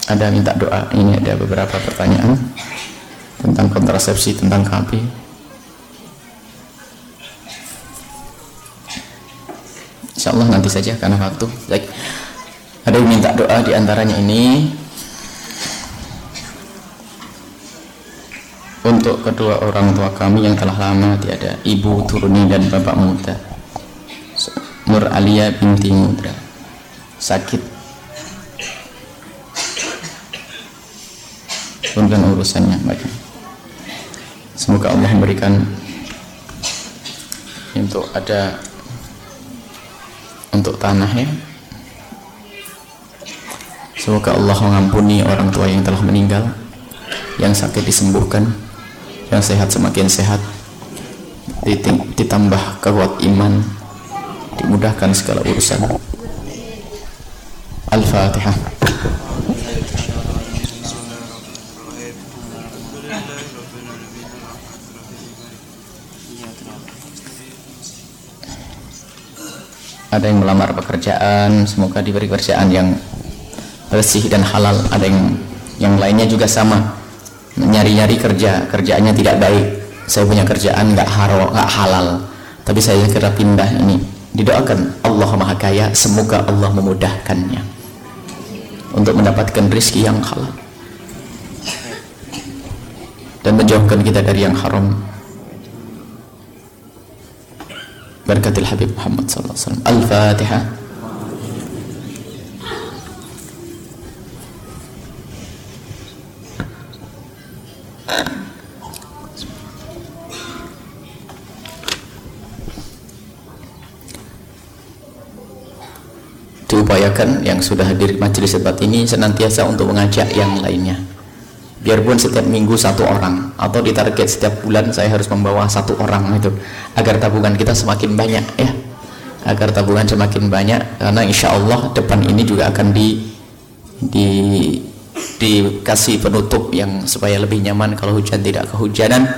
ada minta doa. Ini ada beberapa pertanyaan tentang kontrasepsi tentang KB Insya Allah nanti saja karena waktu. Baik. Ada yang minta doa di antaranya ini. Untuk kedua orang tua kami yang telah lama tiada. Ibu turuni dan bapak muda. Nur Alia binti Mudra. Sakit turunkan urusannya baik. Semoga Allah memberikan untuk ada untuk tanah ya. Semoga Allah mengampuni orang tua yang telah meninggal yang sakit disembuhkan yang sehat semakin sehat ditambah kuat iman dimudahkan segala urusan. Al-Fatihah ada yang melamar pekerjaan semoga diberi pekerjaan yang bersih dan halal. Ada yang yang lainnya juga sama. Nyari-nyari kerja kerjaannya tidak baik. Saya punya kerjaan nggak haro nggak halal. Tapi saya kira pindah ini. Didoakan Allah maha kaya semoga Allah memudahkannya untuk mendapatkan rizki yang halal. Dan menjauhkan kita dari yang haram Barakatil Habib Muhammad sallallahu. Al-Fatihah. diupayakan yang sudah hadir majelis tempat ini senantiasa untuk mengajak yang lainnya biarpun setiap minggu satu orang atau ditarget setiap bulan saya harus membawa satu orang itu agar tabungan kita semakin banyak ya. Agar tabungan semakin banyak karena insya Allah depan ini juga akan di di dikasih penutup yang supaya lebih nyaman kalau hujan tidak kehujanan.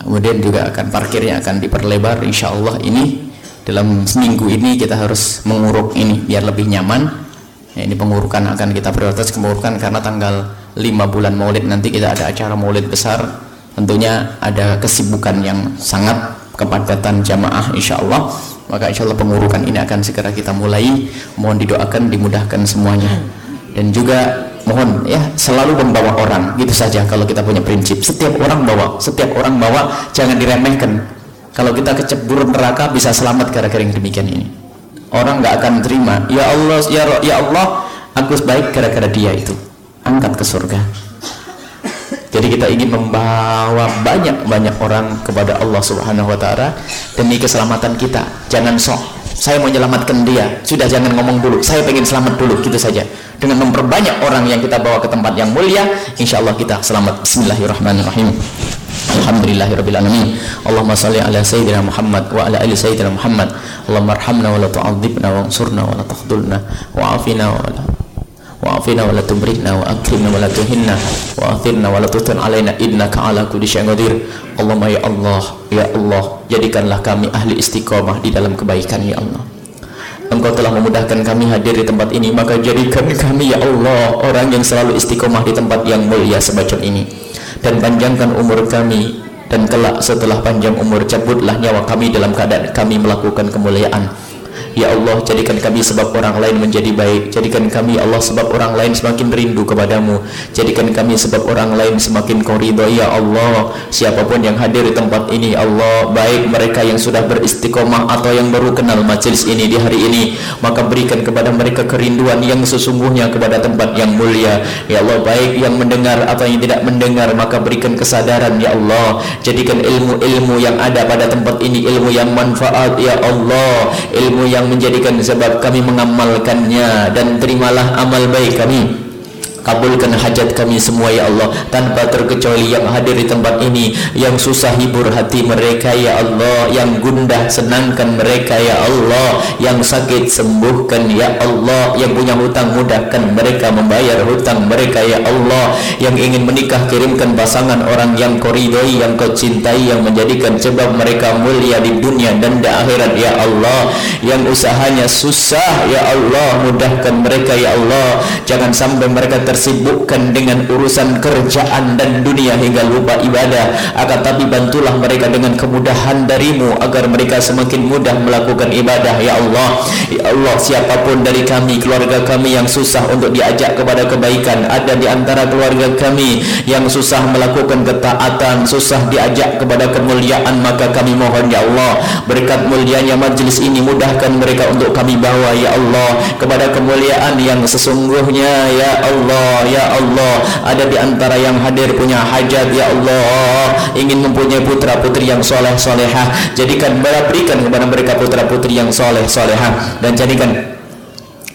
Kemudian juga akan parkirnya akan diperlebar insya Allah ini dalam seminggu ini kita harus menguruk ini biar lebih nyaman. Ya, ini pengurukan akan kita prioritas pengurukan karena tanggal 5 bulan maulid nanti kita ada acara maulid besar tentunya ada kesibukan yang sangat kepadatan jamaah insya Allah maka insya Allah pengurukan ini akan segera kita mulai. Mohon didoakan dimudahkan semuanya. Dan juga mohon ya selalu membawa orang. Gitu saja kalau kita punya prinsip. Setiap orang bawa setiap orang bawa. Jangan diremehkan. Kalau kita kecebur neraka bisa selamat gara-gara yang demikian ini. Orang nggak akan terima ya Allah ya, ya Allah aku baik gara-gara dia itu. Angkat ke surga jadi kita ingin membawa banyak-banyak orang kepada Allah subhanahu wa ta'ala demi keselamatan kita. Jangan sok saya mau menyelamatkan dia. Sudah jangan ngomong dulu. Saya pengen selamat dulu gitu saja. Dengan memperbanyak orang yang kita bawa ke tempat yang mulia insya Allah kita selamat. Bismillahirrahmanirrahim. Alhamdulillahirrabbilalamin Allahumma salli ala Sayyidina Muhammad wa ala ali Sayyidina Muhammad. Allahumma arhamna wa la tu'adzibna wa ansurna wa la takhdulna wa afina wa la wa'afina wa la tumrikna wa akrimna wa la tuhinna wa athirna wa la tutun alaina. Innaka ala kulli syai'in qadir. Allahumma ya Allah ya Allah jadikanlah kami ahli istiqamah di dalam kebaikan ya Allah. Engkau telah memudahkan kami hadir di tempat ini maka jadikan kami ya Allah orang yang selalu istiqomah di tempat yang mulia semacam ini. Dan panjangkan umur kami dan kelak setelah panjang umur cabutlah nyawa kami dalam keadaan kami melakukan kemuliaan Ya Allah jadikan kami sebab orang lain menjadi baik. Jadikan kami ya Allah sebab orang lain semakin rindu kepadamu. Jadikan kami sebab orang lain semakin kau Ya Allah. Siapa pun yang hadir di tempat ini ya Allah Baik mereka yang sudah beristiqomah Atau yang baru kenal majelis ini di hari ini Maka berikan kepada mereka kerinduan yang sesungguhnya kepada tempat yang mulia. Ya Allah baik yang mendengar atau yang tidak mendengar Maka berikan kesadaran Ya Allah. Jadikan ilmu-ilmu yang ada pada tempat ini Ilmu yang manfaat Ya Allah. Ilmu yang menjadikan sebab kami mengamalkannya Dan terimalah amal baik kami Kabulkan hajat kami semua ya Allah. Tanpa terkecuali yang hadir di tempat ini Yang susah hibur hati mereka ya Allah. Yang gundah senangkan mereka ya Allah. Yang sakit sembuhkan ya Allah. Yang punya hutang mudahkan mereka membayar hutang mereka ya Allah. Yang ingin menikah kirimkan pasangan orang yang kau ridhoi Yang kau cintai Yang menjadikan sebab mereka mulia di dunia dan di akhirat ya Allah. Yang usahanya susah ya Allah. Mudahkan mereka ya Allah. Jangan sampai mereka tersibukkan dengan urusan kerjaan dan dunia hingga lupa ibadah. Akan tapi bantulah mereka dengan kemudahan darimu agar mereka semakin mudah melakukan ibadah. Ya Allah ya Allah siapa pun dari kami keluarga kami yang susah untuk diajak kepada kebaikan ada di antara keluarga kami yang susah melakukan ketaatan susah diajak kepada kemuliaan maka kami mohon ya Allah berkat mulianya majlis ini mudahkan mereka untuk kami bawa ya Allah kepada kemuliaan yang sesungguhnya. Ya Allah Allah ya Allah. Ada di antara yang hadir punya hajat ya Allah. Ingin mempunyai putra putri yang soleh solehah jadikan berikan kepada mereka putra putri yang soleh solehah dan jadikan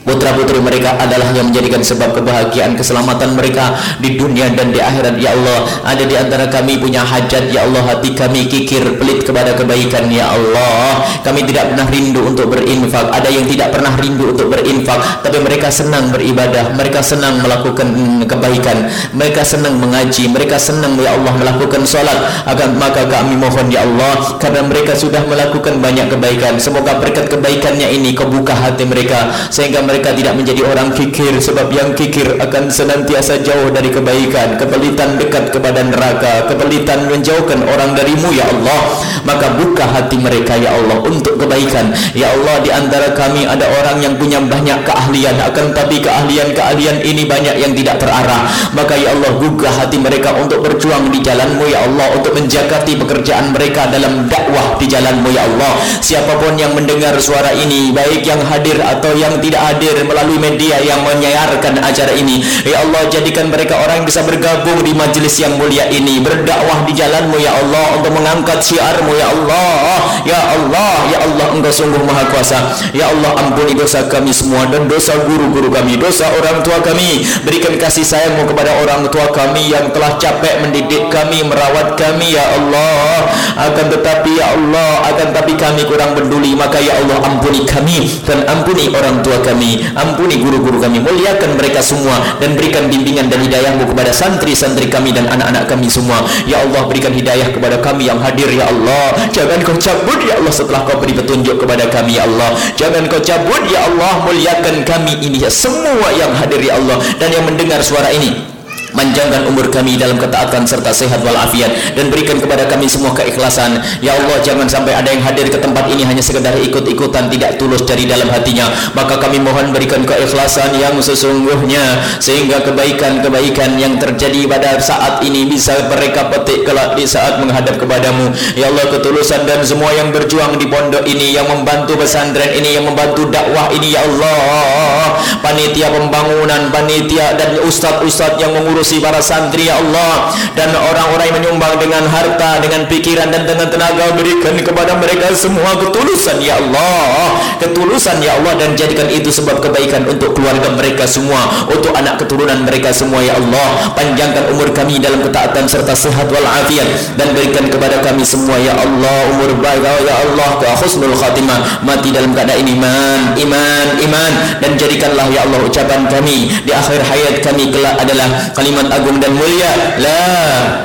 putra putri mereka adalah yang menjadikan sebab kebahagiaan keselamatan mereka di dunia dan di akhirat. Ya Allah ada di antara kami punya hajat. Ya Allah hati kami kikir pelit kepada kebaikan. Ya Allah kami tidak pernah rindu untuk berinfak. Ada yang tidak pernah rindu untuk berinfak tapi mereka senang beribadah. Mereka senang melakukan kebaikan. Mereka senang mengaji. Mereka senang ya Allah melakukan solat. Akan maka kami mohon ya Allah karena mereka sudah melakukan banyak kebaikan. Semoga berkat kebaikannya ini kau buka hati mereka sehingga mereka mereka tidak menjadi orang kikir sebab yang kikir akan senantiasa jauh dari kebaikan kepelitan dekat kepada neraka kepelitan menjauhkan orang darimu ya Allah. Maka buka hati mereka ya Allah untuk kebaikan. Ya Allah di antara kami ada orang yang punya banyak keahlian. Akan tapi keahlian-keahlian ini banyak yang tidak terarah. Maka ya Allah buka hati mereka untuk berjuang di jalanmu ya Allah untuk menjagati pekerjaan mereka dalam dakwah di jalanmu ya Allah. Siapapun yang mendengar suara ini baik yang hadir atau yang tidak hadir hadir melalui media yang menyiarkan acara ini. Ya Allah jadikan mereka orang yang bisa bergabung di majlis yang mulia ini. Berdakwah di jalanmu Ya Allah untuk mengangkat syiarmu Ya Allah. Ya Allah Ya Allah engkau sungguh maha kuasa. Ya Allah ampuni dosa kami semua dan dosa guru-guru kami dosa orang tua kami. Berikan kasih sayangmu kepada orang tua kami yang telah capek mendidik kami merawat kami Ya Allah. Akan tetapi Ya Allah akan tetapi kami kurang peduli maka Ya Allah ampuni kami dan ampuni orang tua kami ampuni guru-guru kami muliakan mereka semua dan berikan bimbingan dan hidayahmu kepada santri-santri kami dan anak-anak kami semua. Ya Allah berikan hidayah kepada kami yang hadir ya Allah. Jangan kau cabut ya Allah setelah kau beri petunjuk kepada kami ya Allah. Jangan kau cabut ya Allah muliakan kami ini ya semua yang hadir ya Allah. Dan yang mendengar suara ini Manjangkan umur kami dalam ketaatan serta sehat walafiat dan berikan kepada kami semua keikhlasan. Ya Allah, jangan sampai ada yang hadir ke tempat ini hanya sekedar ikut-ikutan tidak tulus dari dalam hatinya. Maka kami mohon berikan keikhlasan yang sesungguhnya sehingga kebaikan-kebaikan yang terjadi pada saat ini bisa mereka petik kelak di saat menghadap kepadamu. Ya Allah, ketulusan dan semua yang berjuang di pondok ini yang membantu pesantren ini yang membantu dakwah ini ya Allah. Panitia pembangunan, panitia dan ustaz-ustaz yang mengurus mengurusi para santri ya Allah. Dan orang-orang yang menyumbang dengan harta dengan pikiran dan dengan tenaga berikan kepada mereka semua ketulusan ya Allah. Ketulusan ya Allah. Dan jadikan itu sebab kebaikan untuk keluarga mereka semua untuk anak keturunan mereka semua ya Allah. Panjangkan umur kami dalam ketaatan serta sehat walafiat. Dan berikan kepada kami semua ya Allah umur baik ya Allah ke husnul khatimah. Mati dalam keadaan iman iman iman. Dan jadikanlah ya Allah ucapan kami di akhir hayat kami kelak adalah kalimat sifat agung dan mulia la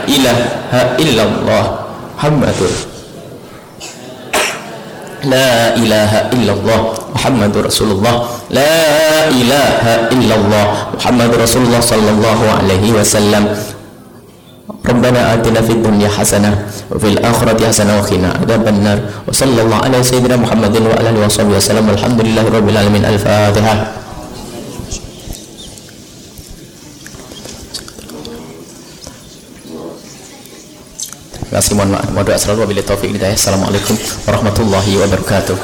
ilaha illallah Muhammadur La ilaha illallah Muhammadur Rasulullah La ilaha illallah Muhammadur Rasulullah sallallahu alaihi wasallam ربنا آتنا في الدنيا حسنة وفي الآخرة حسنة وقنا عذاب النار وصلى الله على سيدنا محمد وعلى آله وصحبه وسلم والحمد لله رب العالمين الفاتحة Terima Kasih mohon maaf. Doa selalu wabillahi taufik hidayah. Assalamualaikum warahmatullahi wabarakatuh.